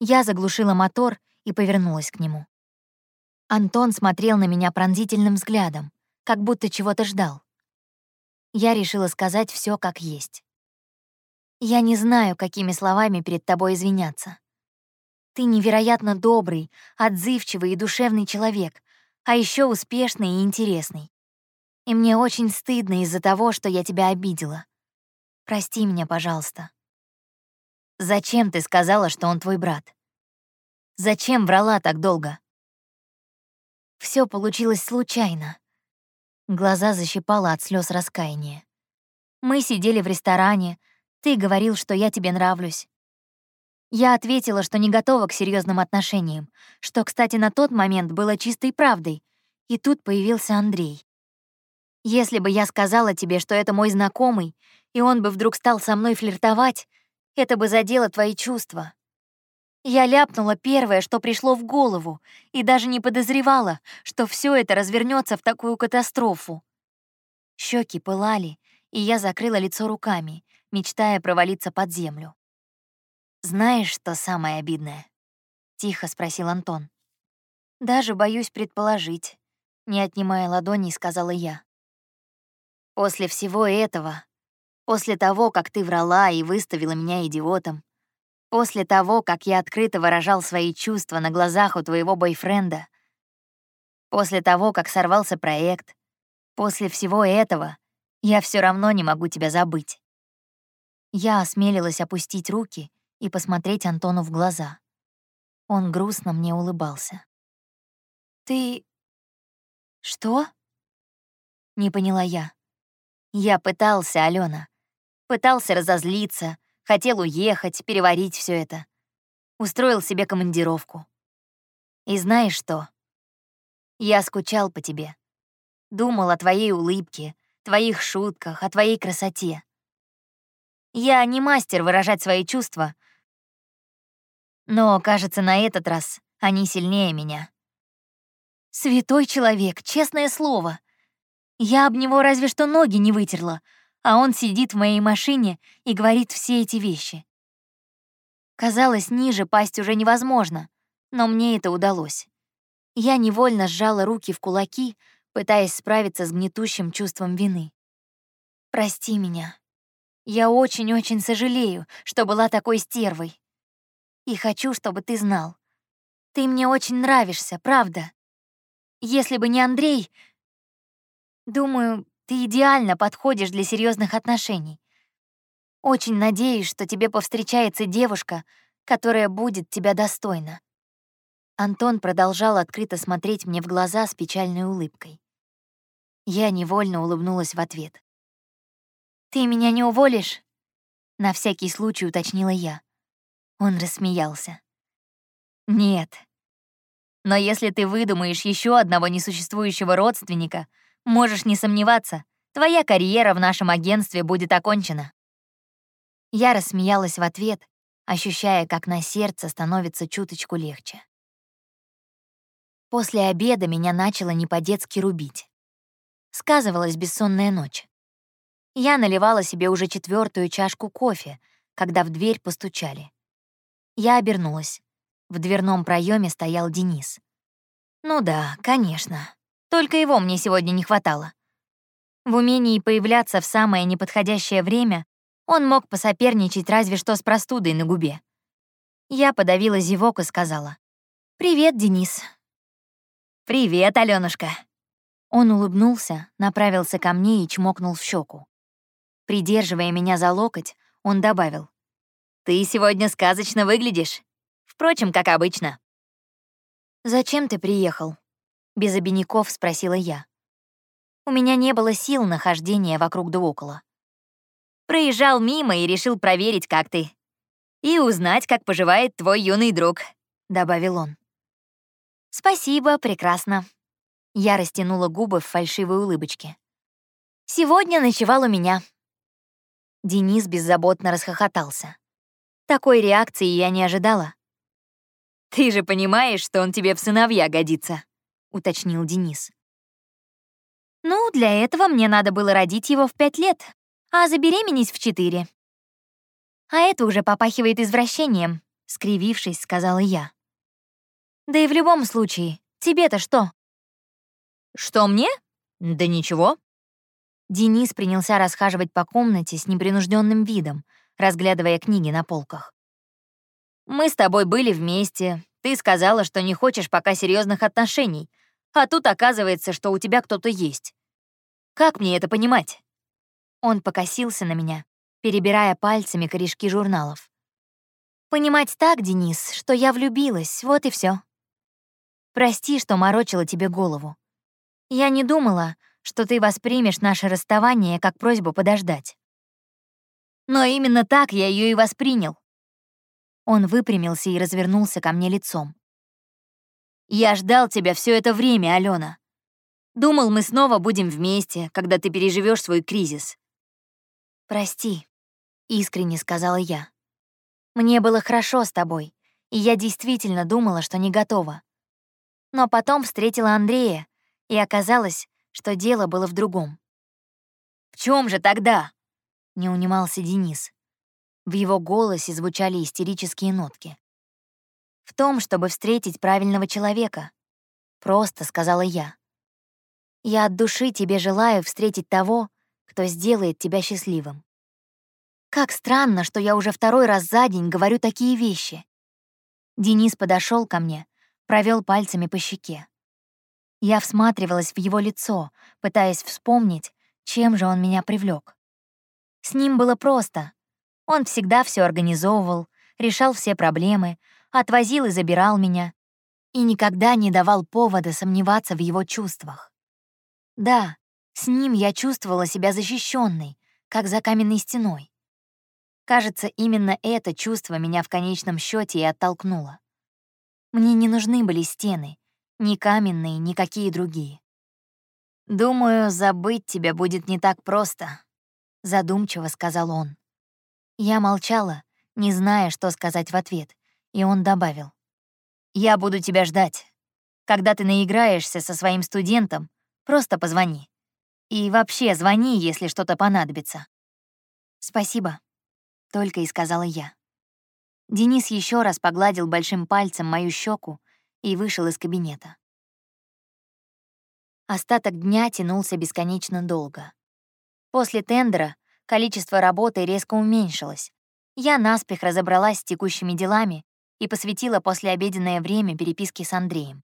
Я заглушила мотор и повернулась к нему. Антон смотрел на меня пронзительным взглядом, как будто чего-то ждал. Я решила сказать все как есть. Я не знаю, какими словами перед тобой извиняться. Ты невероятно добрый, отзывчивый и душевный человек, а еще успешный и интересный. И мне очень стыдно из-за того, что я тебя обидела. Прости меня, пожалуйста. Зачем ты сказала, что он твой брат? Зачем врала так долго? Все получилось случайно. Глаза защипало от слез раскаяния. Мы сидели в ресторане, ты говорил, что я тебе нравлюсь. Я ответила, что не готова к серьезным отношениям, что, кстати, на тот момент было чистой правдой. И тут появился Андрей. Если бы я сказала тебе, что это мой знакомый, и он бы вдруг стал со мной флиртовать, это бы задело твои чувства. Я ляпнула первое, что пришло в голову, и даже не подозревала, что все это развернется в такую катастрофу. Щеки пылали, и я закрыла лицо руками, мечтая провалиться под землю. «Знаешь, что самое обидное?» — тихо спросил Антон. «Даже боюсь предположить», — не отнимая ладоней, сказала я. «После всего этого, после того, как ты врала и выставила меня идиотом, после того, как я открыто выражал свои чувства на глазах у твоего бойфренда, после того, как сорвался проект, после всего этого я все равно не могу тебя забыть». Я осмелилась опустить руки и посмотреть Антону в глаза. Он грустно мне улыбался. «Ты... что?» Не поняла я. Я пытался, Алена. Пытался разозлиться, хотел уехать, переварить все это. Устроил себе командировку. И знаешь что? Я скучал по тебе. Думал о твоей улыбке, твоих шутках, о твоей красоте. Я не мастер выражать свои чувства, но, кажется, на этот раз они сильнее меня. Святой человек, честное слово. Я об него разве что ноги не вытерла, а он сидит в моей машине и говорит все эти вещи. Казалось, ниже пасть уже невозможно, но мне это удалось. Я невольно сжала руки в кулаки, пытаясь справиться с гнетущим чувством вины. «Прости меня», я очень-очень сожалею, что была такой стервой. И хочу, чтобы ты знал. Ты мне очень нравишься, правда. Если бы не Андрей, думаю, ты идеально подходишь для серьезных отношений. Очень надеюсь, что тебе повстречается девушка, которая будет тебя достойна. Антон продолжал открыто смотреть мне в глаза с печальной улыбкой. Я невольно улыбнулась в ответ. «Ты меня не уволишь?» На всякий случай уточнила я. Он рассмеялся. «Нет. Но если ты выдумаешь еще одного несуществующего родственника, можешь не сомневаться, твоя карьера в нашем агентстве будет окончена». Я рассмеялась в ответ, ощущая, как на сердце становится чуточку легче. После обеда меня начало не по-детски рубить. Сказывалась бессонная ночь. Я наливала себе уже четвертую чашку кофе, когда в дверь постучали. Я обернулась. В дверном проеме стоял Денис. Ну да, конечно. Только его мне сегодня не хватало. В умении появляться в самое неподходящее время он мог посоперничать разве что с простудой на губе. Я подавила зевок и сказала. «Привет, Денис». «Привет, Алёнушка». Он улыбнулся, направился ко мне и чмокнул в щеку. Придерживая меня за локоть, он добавил. «Ты сегодня сказочно выглядишь. Впрочем, как обычно». «Зачем ты приехал?» — без обиняков спросила я. У меня не было сил на хождение вокруг да около. Проезжал мимо и решил проверить, как ты. И узнать, как поживает твой юный друг», — добавил он. «Спасибо, прекрасно». Я растянула губы в фальшивой улыбочке. «Сегодня ночевал у меня. Денис беззаботно расхохотался. Такой реакции я не ожидала. «Ты же понимаешь, что он тебе в сыновья годится», — уточнил Денис. «Ну, для этого мне надо было родить его в пять лет, а забеременеть в четыре». «А это уже попахивает извращением», — скривившись, сказала я. «Да и в любом случае, тебе-то что?» «Что мне? Да ничего», Денис принялся расхаживать по комнате с непринужденным видом, разглядывая книги на полках. «Мы с тобой были вместе. Ты сказала, что не хочешь пока серьезных отношений, а тут оказывается, что у тебя кто-то есть. Как мне это понимать?» Он покосился на меня, перебирая пальцами корешки журналов. «Понимать так, Денис, что я влюбилась, вот и все. Прости, что морочила тебе голову. Я не думала, что ты воспримешь наше расставание как просьбу подождать. Но именно так я ее и воспринял. Он выпрямился и развернулся ко мне лицом. Я ждал тебя все это время, Алена. Думал, мы снова будем вместе, когда ты переживешь свой кризис. Прости, искренне сказала я. Мне было хорошо с тобой, и я действительно думала, что не готова. Но потом встретила Андрея, и оказалось, что дело было в другом. В чем же тогда?» — не унимался Денис. В его голосе звучали истерические нотки. «В том, чтобы встретить правильного человека», — просто сказала я. «Я от души тебе желаю встретить того, кто сделает тебя счастливым». Как странно, что я уже второй раз за день говорю такие вещи. Денис подошел ко мне, провел пальцами по щеке. Я всматривалась в его лицо, пытаясь вспомнить, чем же он меня привлек. С ним было просто. Он всегда все организовывал, решал все проблемы, отвозил и забирал меня, и никогда не давал повода сомневаться в его чувствах. Да, с ним я чувствовала себя защищенной, как за каменной стеной. Кажется, именно это чувство меня в конечном счете и оттолкнуло. Мне не нужны были стены, ни каменные, ни какие другие. «Думаю, забыть тебя будет не так просто», — задумчиво сказал он. Я молчала, не зная, что сказать в ответ, и он добавил. «Я буду тебя ждать. Когда ты наиграешься со своим студентом, просто позвони. И вообще звони, если что-то понадобится». «Спасибо», — только и сказала я. Денис еще раз погладил большим пальцем мою щеку и вышел из кабинета. Остаток дня тянулся бесконечно долго. После тендера количество работы резко уменьшилось. Я наспех разобралась с текущими делами и посвятила послеобеденное время переписке с Андреем.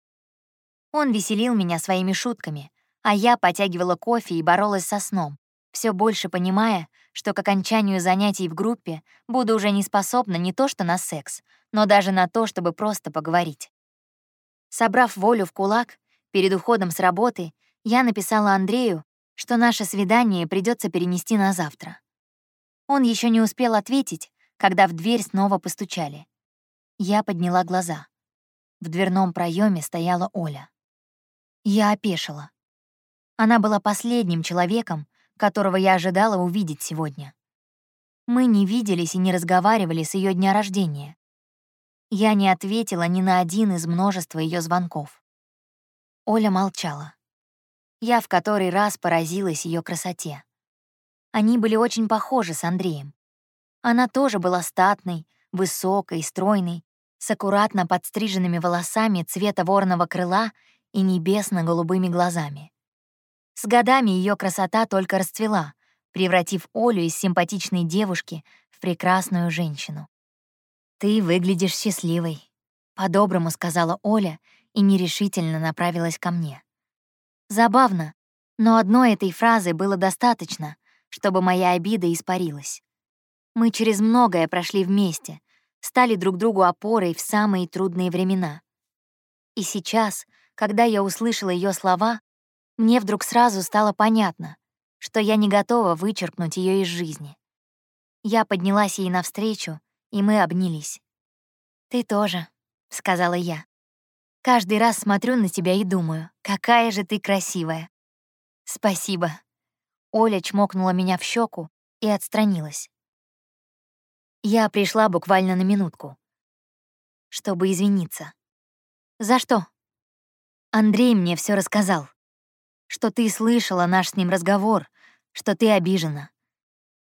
Он веселил меня своими шутками, а я потягивала кофе и боролась со сном, все больше понимая, что к окончанию занятий в группе буду уже не способна не то что на секс, но даже на то, чтобы просто поговорить. Собрав волю в кулак, перед уходом с работы я написала Андрею, что наше свидание придется перенести на завтра. Он еще не успел ответить, когда в дверь снова постучали. Я подняла глаза. В дверном проеме стояла Оля. Я опешила. Она была последним человеком, которого я ожидала увидеть сегодня. Мы не виделись и не разговаривали с ее дня рождения. Я не ответила ни на один из множества ее звонков. Оля молчала. Я в который раз поразилась ее красоте. Они были очень похожи с Андреем. Она тоже была статной, высокой, стройной, с аккуратно подстриженными волосами цвета ворного крыла и небесно-голубыми глазами. С годами ее красота только расцвела, превратив Олю из симпатичной девушки в прекрасную женщину. «Ты выглядишь счастливой», — по-доброму сказала Оля и нерешительно направилась ко мне. Забавно, но одной этой фразы было достаточно, чтобы моя обида испарилась. Мы через многое прошли вместе, стали друг другу опорой в самые трудные времена. И сейчас, когда я услышала ее слова, мне вдруг сразу стало понятно, что я не готова вычеркнуть ее из жизни. Я поднялась ей навстречу, и мы обнялись. «Ты тоже», — сказала я. Каждый раз смотрю на тебя и думаю, какая же ты красивая. Спасибо. Оля чмокнула меня в щеку и отстранилась. Я пришла буквально на минутку, чтобы извиниться. За что? Андрей мне все рассказал. Что ты слышала наш с ним разговор, что ты обижена.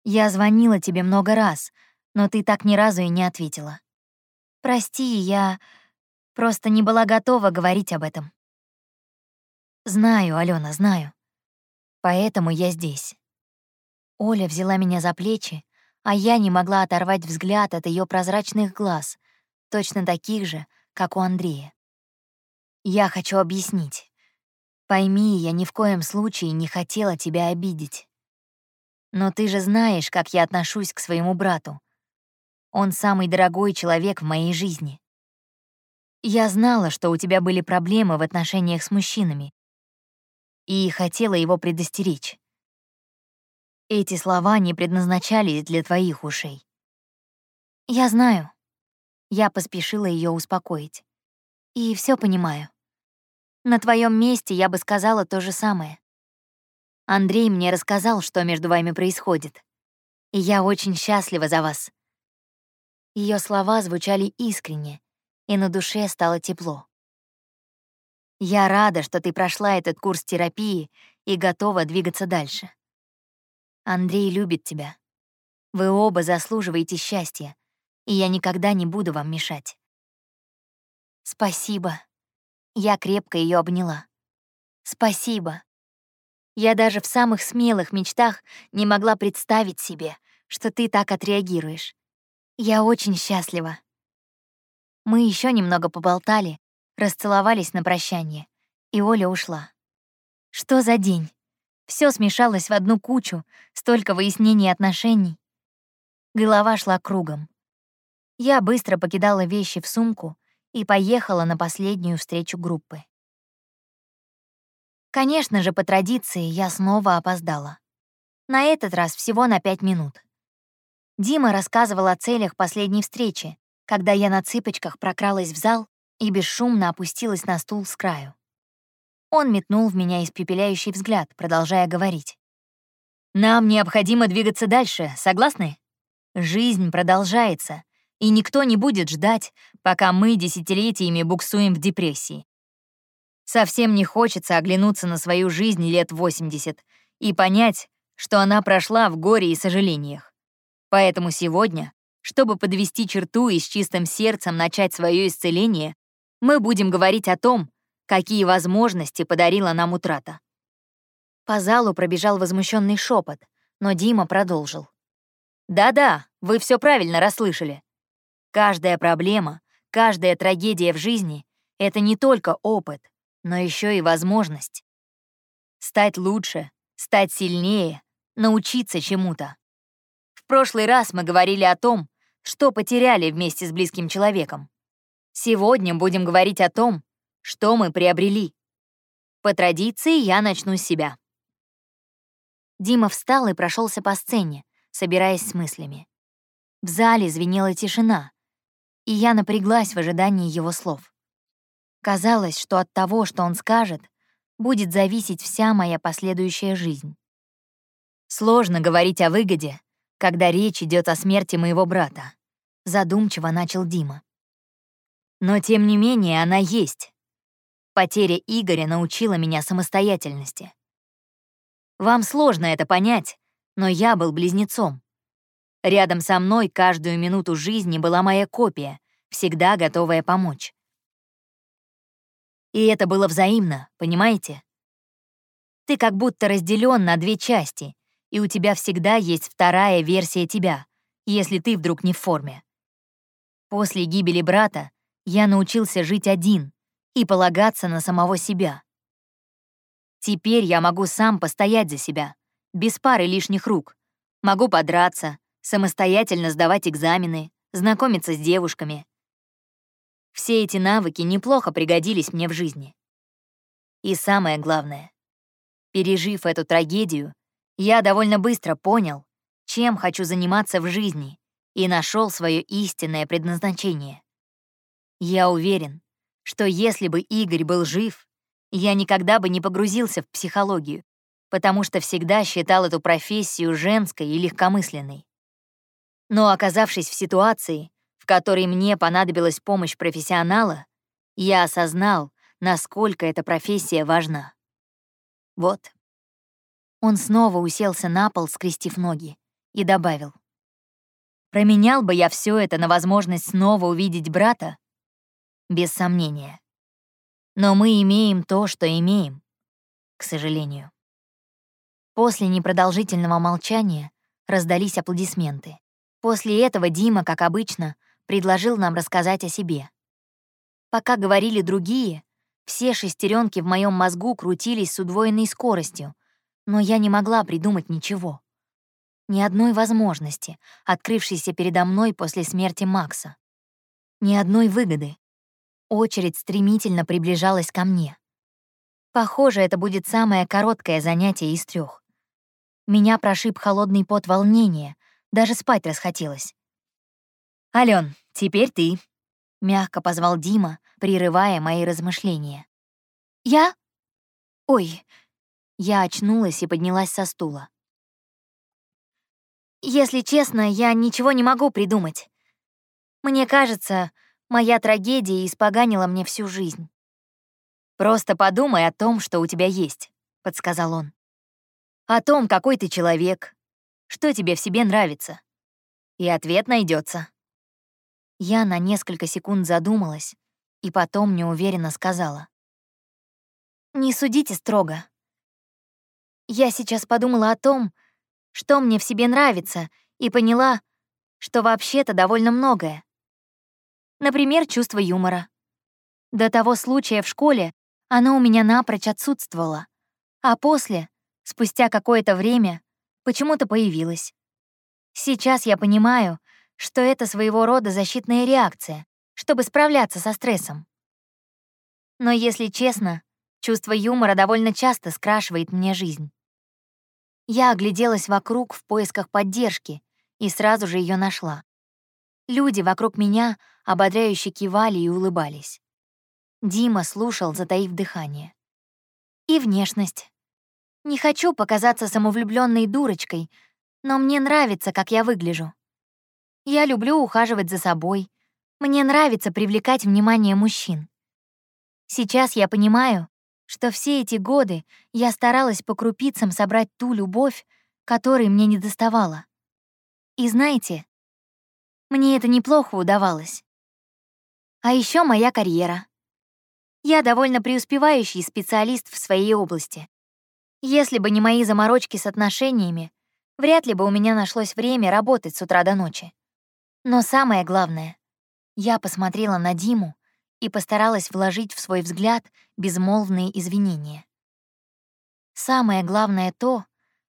Я звонила тебе много раз, но ты так ни разу и не ответила. Прости, я... Просто не была готова говорить об этом. Знаю, Алена, знаю. Поэтому я здесь. Оля взяла меня за плечи, а я не могла оторвать взгляд от ее прозрачных глаз, точно таких же, как у Андрея. Я хочу объяснить. Пойми, я ни в коем случае не хотела тебя обидеть. Но ты же знаешь, как я отношусь к своему брату. Он самый дорогой человек в моей жизни. Я знала, что у тебя были проблемы в отношениях с мужчинами, и хотела его предостеречь. Эти слова не предназначались для твоих ушей. Я знаю. Я поспешила ее успокоить. И все понимаю. На твоем месте я бы сказала то же самое. Андрей мне рассказал, что между вами происходит. И я очень счастлива за вас. Ее слова звучали искренне, и на душе стало тепло. Я рада, что ты прошла этот курс терапии и готова двигаться дальше. Андрей любит тебя. Вы оба заслуживаете счастья, и я никогда не буду вам мешать. Спасибо. Я крепко ее обняла. Спасибо. Я даже в самых смелых мечтах не могла представить себе, что ты так отреагируешь. Я очень счастлива. Мы еще немного поболтали, расцеловались на прощание, и Оля ушла. Что за день? Все смешалось в одну кучу, столько выяснений отношений. Голова шла кругом. Я быстро покидала вещи в сумку и поехала на последнюю встречу группы. Конечно же, по традиции я снова опоздала. На этот раз всего на пять минут. Дима рассказывал о целях последней встречи, когда я на цыпочках прокралась в зал и бесшумно опустилась на стул с краю. Он метнул в меня испепеляющий взгляд, продолжая говорить. «Нам необходимо двигаться дальше, согласны? Жизнь продолжается, и никто не будет ждать, пока мы десятилетиями буксуем в депрессии. Совсем не хочется оглянуться на свою жизнь лет 80 и понять, что она прошла в горе и сожалениях. Поэтому сегодня, чтобы подвести черту и с чистым сердцем начать свое исцеление, мы будем говорить о том, какие возможности подарила нам утрата. По залу пробежал возмущенный шепот, но Дима продолжил. «Да-да, вы все правильно расслышали. Каждая проблема, каждая трагедия в жизни — это не только опыт, но еще и возможность. Стать лучше, стать сильнее, научиться чему-то. В прошлый раз мы говорили о том, что потеряли вместе с близким человеком. Сегодня будем говорить о том, что мы приобрели. По традиции я начну с себя. Дима встал и прошелся по сцене, собираясь с мыслями. В зале звенела тишина, и я напряглась в ожидании его слов. Казалось, что от того, что он скажет, будет зависеть вся моя последующая жизнь. Сложно говорить о выгоде, когда речь идет о смерти моего брата, задумчиво начал Дима. Но тем не менее она есть. Потеря Игоря научила меня самостоятельности. Вам сложно это понять, но я был близнецом. Рядом со мной каждую минуту жизни была моя копия, всегда готовая помочь. И это было взаимно, понимаете? Ты как будто разделен на две части, и у тебя всегда есть вторая версия тебя, если ты вдруг не в форме. После гибели брата я научился жить один, и полагаться на самого себя. Теперь я могу сам постоять за себя, без пары лишних рук. Могу подраться, самостоятельно сдавать экзамены, знакомиться с девушками. Все эти навыки неплохо пригодились мне в жизни. И самое главное, пережив эту трагедию, я довольно быстро понял, чем хочу заниматься в жизни и нашел свое истинное предназначение. Я уверен, что если бы Игорь был жив, я никогда бы не погрузился в психологию, потому что всегда считал эту профессию женской и легкомысленной. Но оказавшись в ситуации, в которой мне понадобилась помощь профессионала, я осознал, насколько эта профессия важна. Вот. Он снова уселся на пол, скрестив ноги, и добавил. Променял бы я все это на возможность снова увидеть брата, без сомнения. Но мы имеем то, что имеем, к сожалению. После непродолжительного молчания раздались аплодисменты. После этого Дима, как обычно, предложил нам рассказать о себе. Пока говорили другие, все шестеренки в моем мозгу крутились с удвоенной скоростью, но я не могла придумать ничего. Ни одной возможности, открывшейся передо мной после смерти Макса. Ни одной выгоды. Очередь стремительно приближалась ко мне. Похоже, это будет самое короткое занятие из трех. Меня прошиб холодный пот волнения, даже спать расхотелось. «Алён, теперь ты», — мягко позвал Дима, прерывая мои размышления. «Я? Ой!» Я очнулась и поднялась со стула. «Если честно, я ничего не могу придумать. Мне кажется, Моя трагедия испоганила мне всю жизнь. «Просто подумай о том, что у тебя есть», — подсказал он. «О том, какой ты человек, что тебе в себе нравится. И ответ найдется. Я на несколько секунд задумалась и потом неуверенно сказала. «Не судите строго. Я сейчас подумала о том, что мне в себе нравится, и поняла, что вообще-то довольно многое. Например, чувство юмора. До того случая в школе оно у меня напрочь отсутствовало, а после, спустя какое-то время, почему-то появилось. Сейчас я понимаю, что это своего рода защитная реакция, чтобы справляться со стрессом. Но если честно, чувство юмора довольно часто скрашивает мне жизнь. Я огляделась вокруг в поисках поддержки и сразу же ее нашла. Люди вокруг меня ободряюще кивали и улыбались. Дима слушал, затаив дыхание. И внешность. Не хочу показаться самовлюбленной дурочкой, но мне нравится, как я выгляжу. Я люблю ухаживать за собой. Мне нравится привлекать внимание мужчин. Сейчас я понимаю, что все эти годы я старалась по крупицам собрать ту любовь, которой мне не доставало. И знаете, мне это неплохо удавалось. А еще моя карьера. Я довольно преуспевающий специалист в своей области. Если бы не мои заморочки с отношениями, вряд ли бы у меня нашлось время работать с утра до ночи. Но самое главное, я посмотрела на Диму и постаралась вложить в свой взгляд безмолвные извинения. Самое главное то,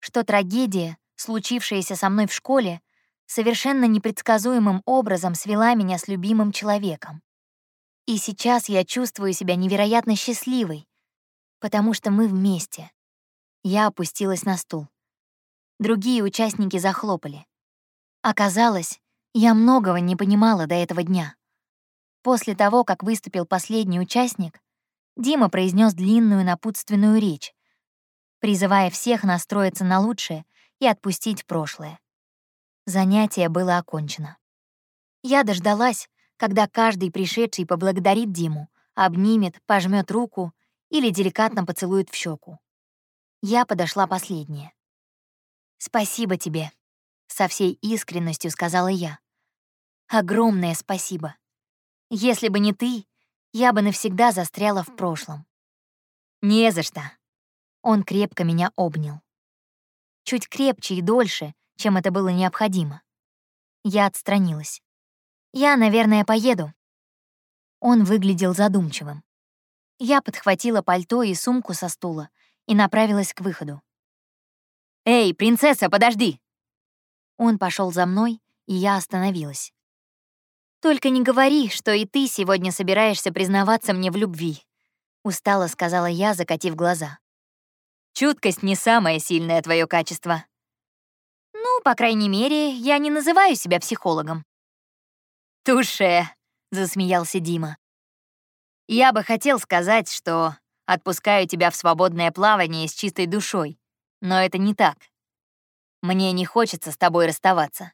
что трагедия, случившаяся со мной в школе, совершенно непредсказуемым образом свела меня с любимым человеком. И сейчас я чувствую себя невероятно счастливой, потому что мы вместе. Я опустилась на стул. Другие участники захлопали. Оказалось, я многого не понимала до этого дня. После того, как выступил последний участник, Дима произнес длинную напутственную речь, призывая всех настроиться на лучшее и отпустить прошлое. Занятие было окончено. Я дождалась, когда каждый пришедший поблагодарит Диму, обнимет, пожмет руку или деликатно поцелует в щеку. Я подошла последняя. «Спасибо тебе», — со всей искренностью сказала я. Огромное спасибо. Если бы не ты, я бы навсегда застряла в прошлом. Не за что. Он крепко меня обнял. Чуть крепче и дольше, чем это было необходимо. Я отстранилась. Я, наверное, поеду. Он выглядел задумчивым. Я подхватила пальто и сумку со стула и направилась к выходу. «Эй, принцесса, подожди!» Он пошел за мной, и я остановилась. «Только не говори, что и ты сегодня собираешься признаваться мне в любви», — устало сказала я, закатив глаза. «Чуткость не самое сильное твое качество». «Ну, по крайней мере, я не называю себя психологом». «Туше», — засмеялся Дима. «Я бы хотел сказать, что отпускаю тебя в свободное плавание с чистой душой, но это не так. Мне не хочется с тобой расставаться.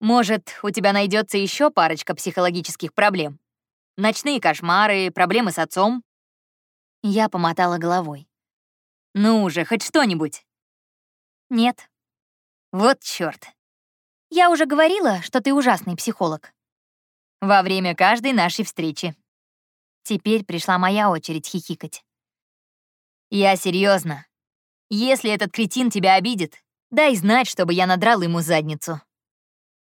Может, у тебя найдется еще парочка психологических проблем? Ночные кошмары, проблемы с отцом?» Я помотала головой. «Ну уже, хоть что-нибудь?» «Нет». «Вот чёрт». «Я уже говорила, что ты ужасный психолог». «Во время каждой нашей встречи». Теперь пришла моя очередь хихикать. «Я серьезно. Если этот кретин тебя обидит, дай знать, чтобы я надрал ему задницу».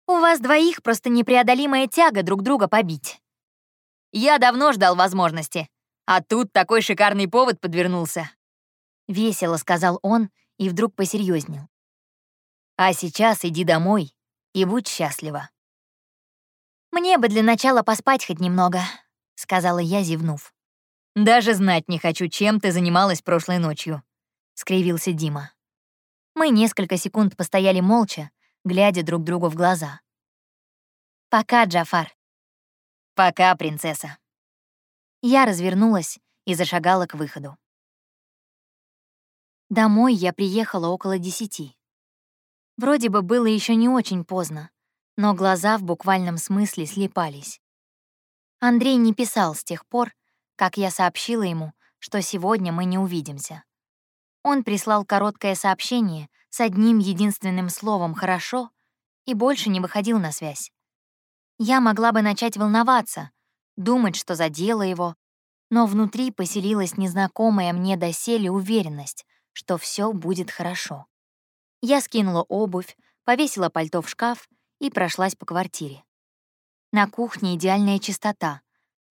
У вас двоих просто непреодолимая тяга друг друга побить. Я давно ждал возможности, а тут такой шикарный повод подвернулся. Весело сказал он и вдруг посерьезнел. А сейчас иди домой и будь счастлива. Мне бы для начала поспать хоть немного, сказала я, зевнув. Даже знать не хочу, чем ты занималась прошлой ночью, скривился Дима. Мы несколько секунд постояли молча, глядя друг другу в глаза. «Пока, Джафар». «Пока, принцесса». Я развернулась и зашагала к выходу. Домой я приехала около десяти. Вроде бы было еще не очень поздно, но глаза в буквальном смысле слепались. Андрей не писал с тех пор, как я сообщила ему, что сегодня мы не увидимся. Он прислал короткое сообщение с одним единственным словом «хорошо» и больше не выходил на связь. Я могла бы начать волноваться, думать, что задела его, но внутри поселилась незнакомая мне доселе уверенность, что все будет хорошо. Я скинула обувь, повесила пальто в шкаф и прошлась по квартире. На кухне идеальная чистота.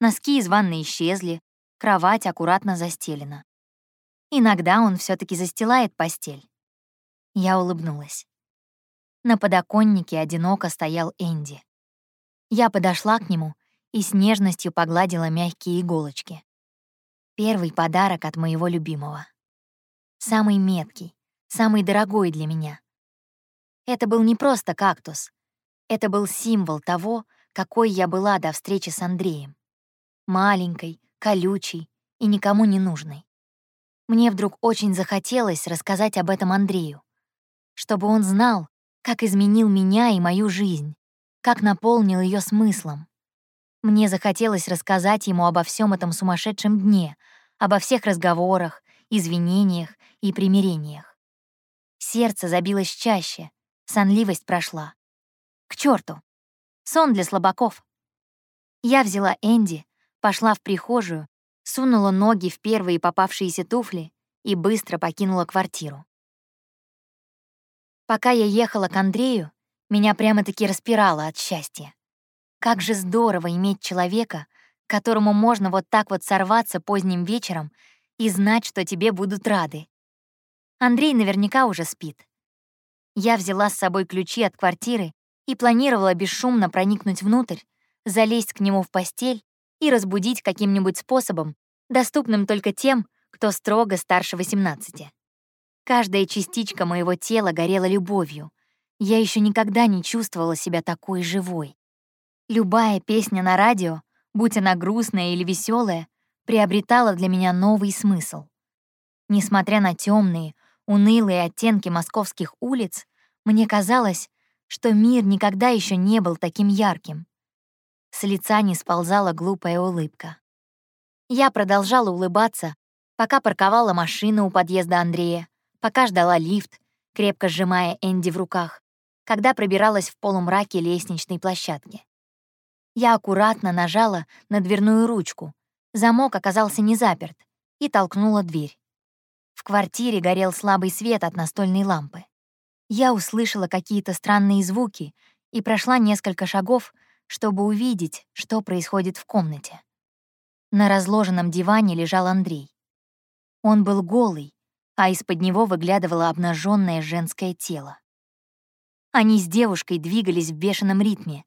Носки из ванной исчезли, кровать аккуратно застелена. Иногда он все таки застилает постель. Я улыбнулась. На подоконнике одиноко стоял Энди. Я подошла к нему и с нежностью погладила мягкие иголочки. Первый подарок от моего любимого. Самый меткий, самый дорогой для меня. Это был не просто кактус. Это был символ того, какой я была до встречи с Андреем. Маленькой, колючей и никому не нужной. Мне вдруг очень захотелось рассказать об этом Андрею, чтобы он знал, как изменил меня и мою жизнь, как наполнил ее смыслом. Мне захотелось рассказать ему обо всем этом сумасшедшем дне, обо всех разговорах, извинениях и примирениях. Сердце забилось чаще, сонливость прошла. К черту! Сон для слабаков. Я взяла Энди, пошла в прихожую, сунула ноги в первые попавшиеся туфли и быстро покинула квартиру. Пока я ехала к Андрею, меня прямо-таки распирало от счастья. Как же здорово иметь человека, которому можно вот так вот сорваться поздним вечером и знать, что тебе будут рады. Андрей наверняка уже спит. Я взяла с собой ключи от квартиры и планировала бесшумно проникнуть внутрь, залезть к нему в постель и разбудить каким-нибудь способом, доступным только тем, кто строго старше 18. Каждая частичка моего тела горела любовью. Я еще никогда не чувствовала себя такой живой. Любая песня на радио, будь она грустная или веселая, приобретала для меня новый смысл. Несмотря на темные, унылые оттенки московских улиц, мне казалось, что мир никогда еще не был таким ярким. С лица не сползала глупая улыбка. Я продолжала улыбаться, пока парковала машину у подъезда Андрея, пока ждала лифт, крепко сжимая Энди в руках, когда пробиралась в полумраке лестничной площадки. Я аккуратно нажала на дверную ручку, замок оказался не заперт, и толкнула дверь. В квартире горел слабый свет от настольной лампы. Я услышала какие-то странные звуки и прошла несколько шагов, чтобы увидеть, что происходит в комнате. На разложенном диване лежал Андрей. Он был голый, а из-под него выглядывало обнаженное женское тело. Они с девушкой двигались в бешеном ритме.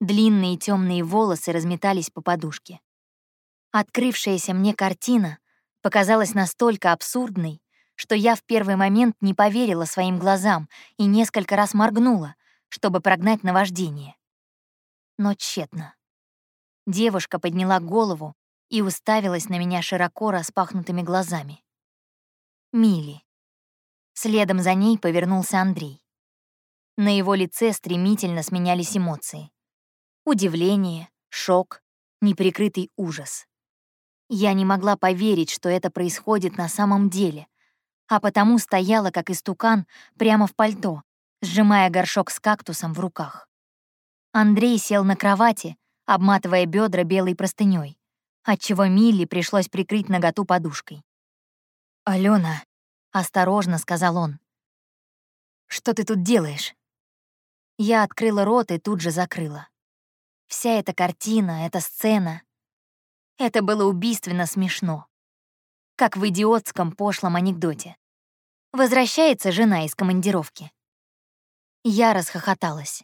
Длинные темные волосы разметались по подушке. Открывшаяся мне картина показалась настолько абсурдной, что я в первый момент не поверила своим глазам и несколько раз моргнула, чтобы прогнать наваждение. Но тщетно. Девушка подняла голову и уставилась на меня широко распахнутыми глазами. Мили. Следом за ней повернулся Андрей. На его лице стремительно сменялись эмоции. Удивление, шок, неприкрытый ужас. Я не могла поверить, что это происходит на самом деле, а потому стояла, как истукан, прямо в пальто, сжимая горшок с кактусом в руках. Андрей сел на кровати, обматывая бедра белой простыней, отчего Милли пришлось прикрыть наготу подушкой. «Алена», — осторожно сказал он, — «что ты тут делаешь?» Я открыла рот и тут же закрыла. Вся эта картина, эта сцена — это было убийственно смешно. Как в идиотском пошлом анекдоте. Возвращается жена из командировки. Я расхохоталась.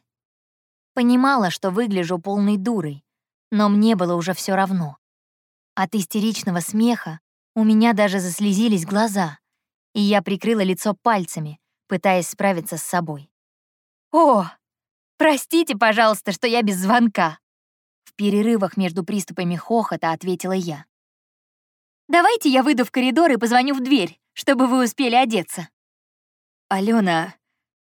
Понимала, что выгляжу полной дурой, но мне было уже все равно. От истеричного смеха у меня даже заслезились глаза, и я прикрыла лицо пальцами, пытаясь справиться с собой. «О, простите, пожалуйста, что я без звонка!» В перерывах между приступами хохота ответила я. «Давайте я выйду в коридор и позвоню в дверь, чтобы вы успели одеться». «Алена...»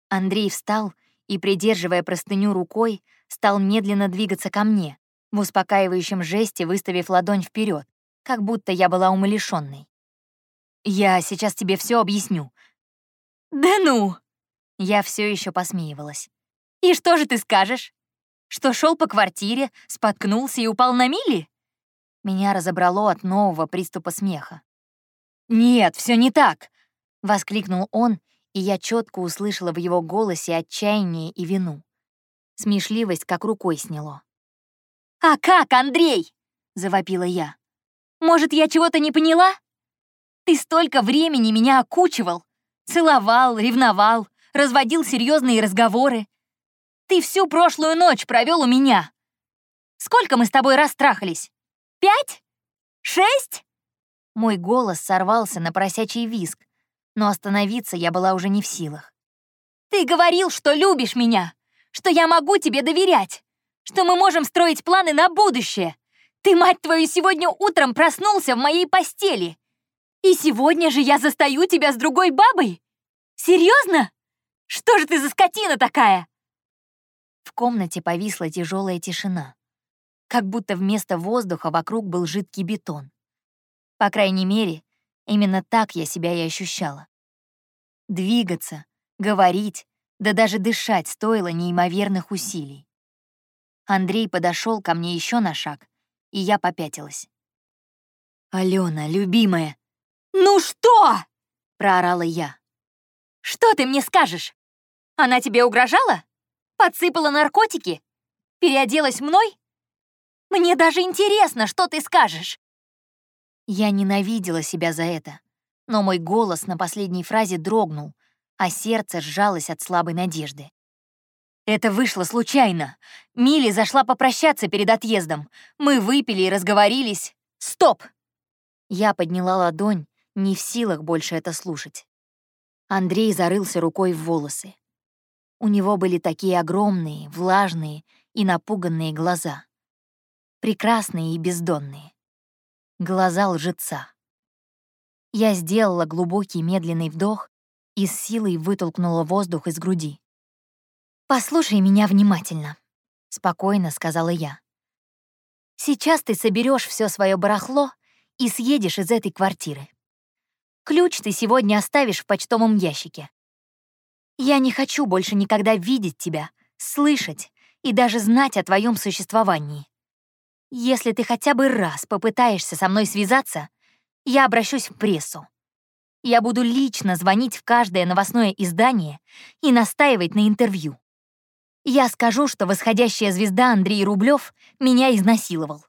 Андрей встал и, придерживая простыню рукой, стал медленно двигаться ко мне, в успокаивающем жесте выставив ладонь вперед, как будто я была умалишённой. «Я сейчас тебе все объясню». «Да ну!» Я все еще посмеивалась. «И что же ты скажешь? Что шел по квартире, споткнулся и упал на мили?» Меня разобрало от нового приступа смеха. «Нет, все не так!» — воскликнул он, и я четко услышала в его голосе отчаяние и вину. Смешливость как рукой сняло. «А как, Андрей?» — завопила я. «Может, я чего-то не поняла? Ты столько времени меня окучивал, целовал, ревновал, разводил серьезные разговоры. Ты всю прошлую ночь провел у меня. Сколько мы с тобой растрахались? Пять? Шесть?» Мой голос сорвался на просячий виск, но остановиться я была уже не в силах. «Ты говорил, что любишь меня, что я могу тебе доверять, что мы можем строить планы на будущее. Ты, мать твою, сегодня утром проснулся в моей постели. И сегодня же я застаю тебя с другой бабой? Серьезно? Что же ты за скотина такая?» В комнате повисла тяжелая тишина, как будто вместо воздуха вокруг был жидкий бетон. По крайней мере, именно так я себя и ощущала. Двигаться, говорить, да даже дышать стоило неимоверных усилий. Андрей подошел ко мне еще на шаг, и я попятилась. «Алена, любимая!» «Ну что?» — проорала я. «Что ты мне скажешь? Она тебе угрожала? Подсыпала наркотики? Переоделась мной? Мне даже интересно, что ты скажешь!» Я ненавидела себя за это, но мой голос на последней фразе дрогнул, а сердце сжалось от слабой надежды. Это вышло случайно. Милли зашла попрощаться перед отъездом. Мы выпили и разговорились. Стоп! Я подняла ладонь, не в силах больше это слушать. Андрей зарылся рукой в волосы. У него были такие огромные, влажные и напуганные глаза. Прекрасные и бездонные. Глаза лжеца. Я сделала глубокий медленный вдох и с силой вытолкнула воздух из груди. «Послушай меня внимательно», — спокойно сказала я. «Сейчас ты соберешь все свое барахло и съедешь из этой квартиры. Ключ ты сегодня оставишь в почтовом ящике. Я не хочу больше никогда видеть тебя, слышать и даже знать о твоем существовании. Если ты хотя бы раз попытаешься со мной связаться, я обращусь в прессу. Я буду лично звонить в каждое новостное издание и настаивать на интервью. Я скажу, что восходящая звезда Андрей Рублев меня изнасиловал.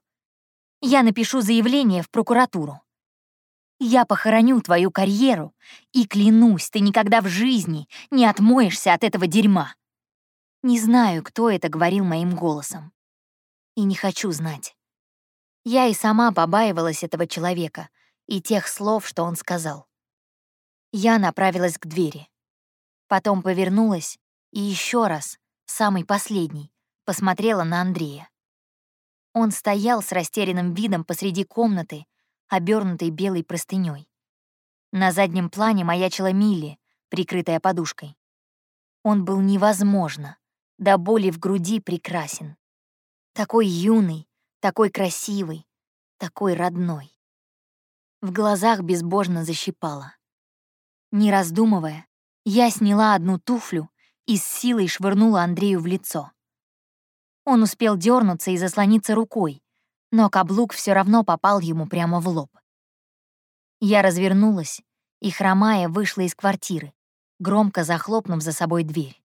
Я напишу заявление в прокуратуру. Я похороню твою карьеру и клянусь, ты никогда в жизни не отмоешься от этого дерьма. Не знаю, кто это говорил моим голосом. И не хочу знать. Я и сама побаивалась этого человека и тех слов, что он сказал. Я направилась к двери. Потом повернулась и еще раз, самый последний, посмотрела на Андрея. Он стоял с растерянным видом посреди комнаты, обернутой белой простыней. На заднем плане маячила Милли, прикрытая подушкой. Он был невозможно, до боли в груди прекрасен. Такой юный, такой красивый, такой родной. В глазах безбожно защипало. Не раздумывая, я сняла одну туфлю и с силой швырнула Андрею в лицо. Он успел дернуться и заслониться рукой, но каблук все равно попал ему прямо в лоб. Я развернулась и, хромая, вышла из квартиры, громко захлопнув за собой дверь.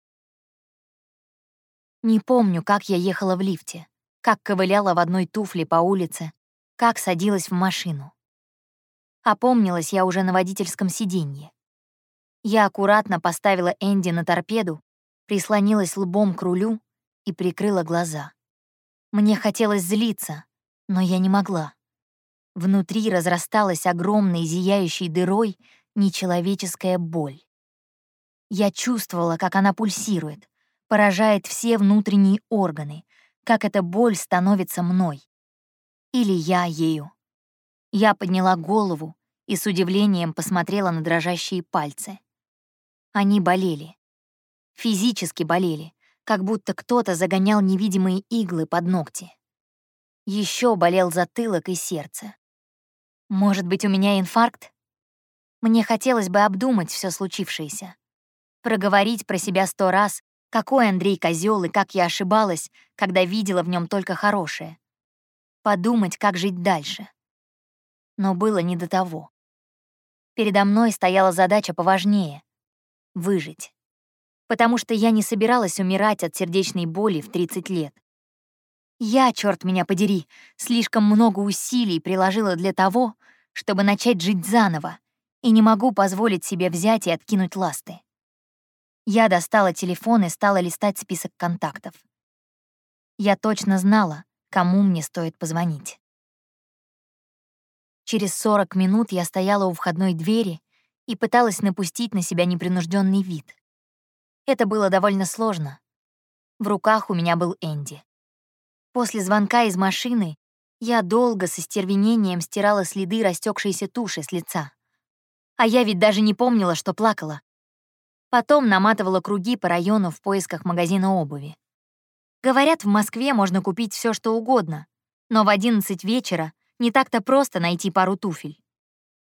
Не помню, как я ехала в лифте, как ковыляла в одной туфле по улице, как садилась в машину. Опомнилась я уже на водительском сиденье. Я аккуратно поставила Энди на торпеду, прислонилась лбом к рулю и прикрыла глаза. Мне хотелось злиться, но я не могла. Внутри разрасталась огромной зияющей дырой нечеловеческая боль. Я чувствовала, как она пульсирует, поражает все внутренние органы, как эта боль становится мной. Или я ею. Я подняла голову и с удивлением посмотрела на дрожащие пальцы. Они болели. Физически болели, как будто кто-то загонял невидимые иглы под ногти. Еще болел затылок и сердце. Может быть, у меня инфаркт? Мне хотелось бы обдумать все случившееся. Проговорить про себя сто раз, какой Андрей козел и как я ошибалась, когда видела в нем только хорошее. Подумать, как жить дальше. Но было не до того. Передо мной стояла задача поважнее — выжить. Потому что я не собиралась умирать от сердечной боли в 30 лет. Я, черт меня подери, слишком много усилий приложила для того, чтобы начать жить заново, и не могу позволить себе взять и откинуть ласты. Я достала телефон и стала листать список контактов. Я точно знала, кому мне стоит позвонить. Через 40 минут я стояла у входной двери и пыталась напустить на себя непринужденный вид. Это было довольно сложно. В руках у меня был Энди. После звонка из машины я долго с остервенением стирала следы растекшейся туши с лица. А я ведь даже не помнила, что плакала. Потом наматывала круги по району в поисках магазина обуви. Говорят, в Москве можно купить все, что угодно, но в 11 вечера не так-то просто найти пару туфель.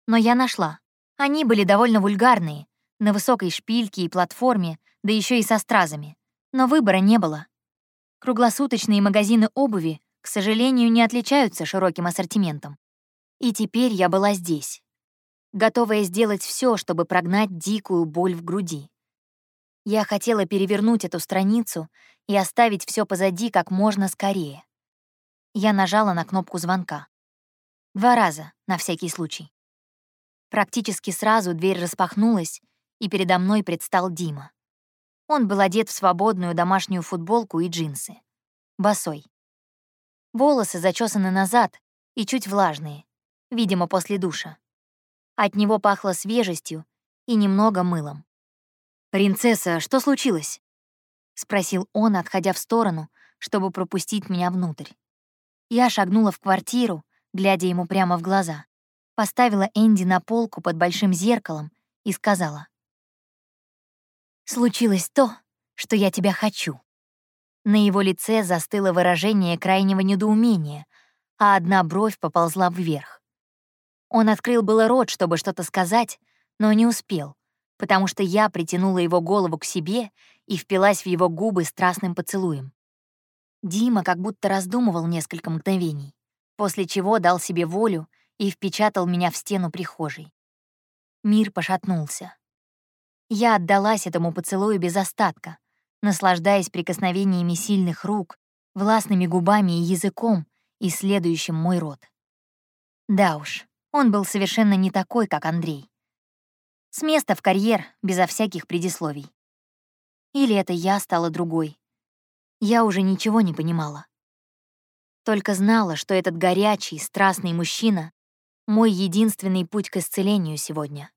Но я нашла. Они были довольно вульгарные, на высокой шпильке и платформе, да еще и со стразами. Но выбора не было. Круглосуточные магазины обуви, к сожалению, не отличаются широким ассортиментом. И теперь я была здесь, готовая сделать все, чтобы прогнать дикую боль в груди. Я хотела перевернуть эту страницу и оставить все позади как можно скорее. Я нажала на кнопку звонка. Два раза, на всякий случай. Практически сразу дверь распахнулась, и передо мной предстал Дима. Он был одет в свободную домашнюю футболку и джинсы. Босой. Волосы зачесаны назад и чуть влажные, видимо, после душа. От него пахло свежестью и немного мылом. «Принцесса, что случилось?» — спросил он, отходя в сторону, чтобы пропустить меня внутрь. Я шагнула в квартиру, глядя ему прямо в глаза, поставила Энди на полку под большим зеркалом и сказала. «Случилось то, что я тебя хочу». На его лице застыло выражение крайнего недоумения, а одна бровь поползла вверх. Он открыл было рот, чтобы что-то сказать, но не успел, потому что я притянула его голову к себе и впилась в его губы страстным поцелуем. Дима как будто раздумывал несколько мгновений, после чего дал себе волю и впечатал меня в стену прихожей. Мир пошатнулся. Я отдалась этому поцелую без остатка, наслаждаясь прикосновениями сильных рук, властными губами и языком, исследующим мой рот. Да уж, он был совершенно не такой, как Андрей. С места в карьер, безо всяких предисловий. Или это я стала другой. Я уже ничего не понимала. Только знала, что этот горячий, страстный мужчина — мой единственный путь к исцелению сегодня.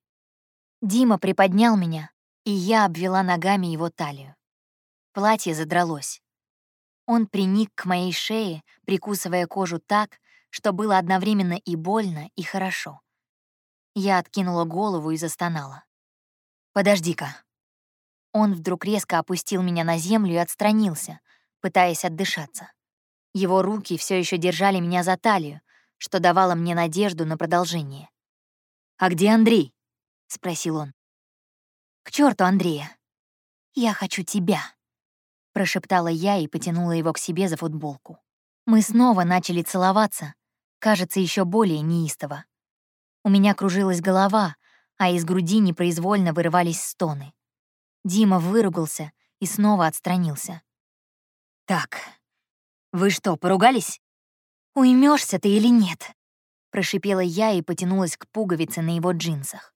Дима приподнял меня, и я обвела ногами его талию. Платье задралось. Он приник к моей шее, прикусывая кожу так, что было одновременно и больно, и хорошо. Я откинула голову и застонала. «Подожди-ка». Он вдруг резко опустил меня на землю и отстранился, пытаясь отдышаться. Его руки все еще держали меня за талию, что давало мне надежду на продолжение. «А где Андрей?» — спросил он. «К черту Андрея! Я хочу тебя!» — прошептала я и потянула его к себе за футболку. Мы снова начали целоваться, кажется, еще более неистово. У меня кружилась голова, а из груди непроизвольно вырывались стоны. Дима выругался и снова отстранился. «Так, вы что, поругались?» Уймешься ты или нет?» Прошипела я и потянулась к пуговице на его джинсах.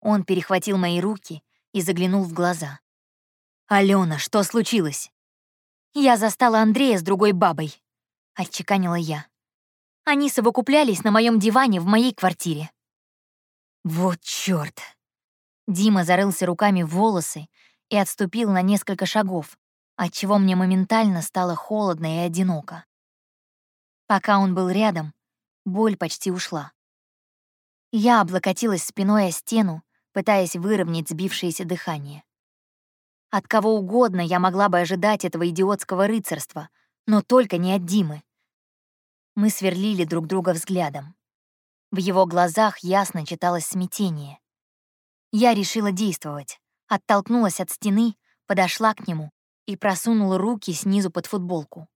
Он перехватил мои руки и заглянул в глаза. «Алена, что случилось?» «Я застала Андрея с другой бабой», — отчеканила я. Они совокуплялись на моем диване в моей квартире. Вот чёрт. Дима зарылся руками в волосы и отступил на несколько шагов, отчего мне моментально стало холодно и одиноко. Пока он был рядом, боль почти ушла. Я облокотилась спиной о стену, пытаясь выровнять сбившееся дыхание. От кого угодно я могла бы ожидать этого идиотского рыцарства, но только не от Димы. Мы сверлили друг друга взглядом. В его глазах ясно читалось смятение. Я решила действовать, оттолкнулась от стены, подошла к нему и просунула руки снизу под футболку.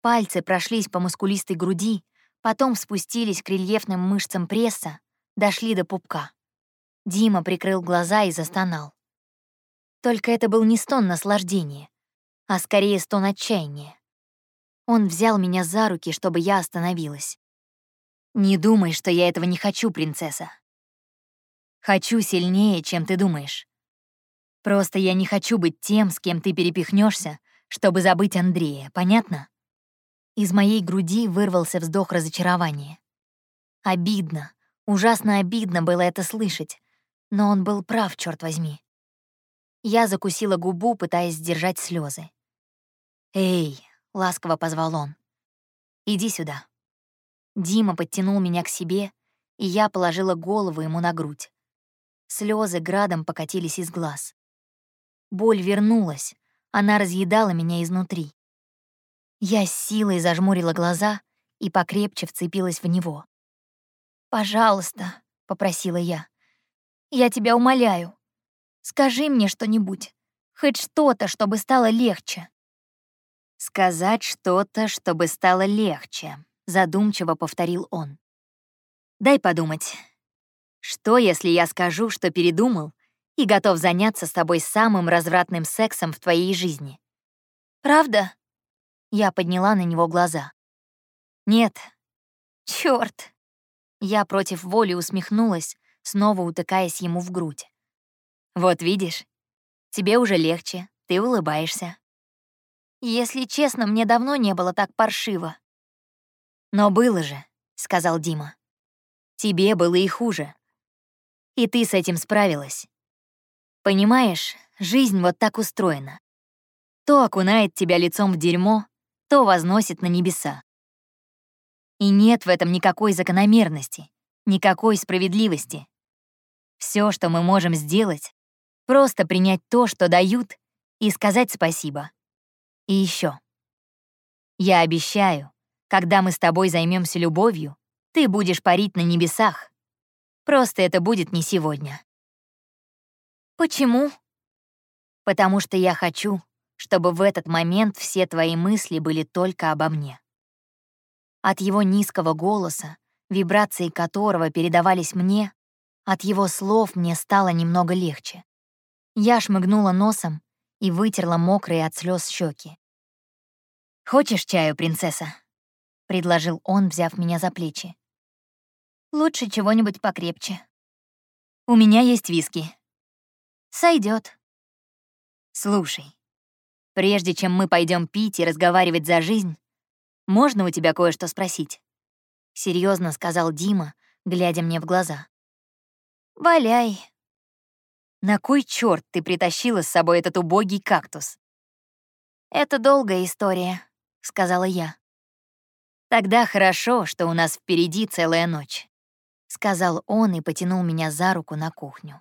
Пальцы прошлись по мускулистой груди, потом спустились к рельефным мышцам пресса, дошли до пупка. Дима прикрыл глаза и застонал. Только это был не стон наслаждения, а скорее стон отчаяния. Он взял меня за руки, чтобы я остановилась. «Не думай, что я этого не хочу, принцесса. Хочу сильнее, чем ты думаешь. Просто я не хочу быть тем, с кем ты перепихнешься, чтобы забыть Андрея, понятно?» Из моей груди вырвался вздох разочарования. Обидно, ужасно обидно было это слышать, но он был прав, черт возьми. Я закусила губу, пытаясь сдержать слезы. «Эй!» — ласково позвал он. «Иди сюда». Дима подтянул меня к себе, и я положила голову ему на грудь. Слезы градом покатились из глаз. Боль вернулась, она разъедала меня изнутри. Я с силой зажмурила глаза и покрепче вцепилась в него. «Пожалуйста», — попросила я, — «я тебя умоляю, скажи мне что-нибудь, хоть что-то, чтобы стало легче». «Сказать что-то, чтобы стало легче», — задумчиво повторил он. «Дай подумать. Что, если я скажу, что передумал и готов заняться с тобой самым развратным сексом в твоей жизни. Правда? Я подняла на него глаза. Нет. Чёрт. Я против воли усмехнулась, снова утыкаясь ему в грудь. Вот видишь, тебе уже легче, ты улыбаешься. Если честно, мне давно не было так паршиво. Но было же, сказал Дима. Тебе было и хуже. И ты с этим справилась. Понимаешь, жизнь вот так устроена. То окунает тебя лицом в дерьмо, то возносит на небеса. И нет в этом никакой закономерности, никакой справедливости. Все, что мы можем сделать, просто принять то, что дают, и сказать спасибо. И еще. Я обещаю, когда мы с тобой займемся любовью, ты будешь парить на небесах. Просто это будет не сегодня. Почему? Потому что я хочу, чтобы в этот момент все твои мысли были только обо мне. От его низкого голоса, вибрации которого передавались мне, от его слов мне стало немного легче. Я шмыгнула носом и вытерла мокрые от слез щеки. «Хочешь чаю, принцесса?» — предложил он, взяв меня за плечи. «Лучше чего-нибудь покрепче. У меня есть виски, Сойдет. Слушай, прежде чем мы пойдем пить и разговаривать за жизнь, можно у тебя кое-что спросить? Серьезно сказал Дима, глядя мне в глаза. Валяй. На кой черт ты притащила с собой этот убогий кактус? Это долгая история, сказала я. Тогда хорошо, что у нас впереди целая ночь, сказал он и потянул меня за руку на кухню.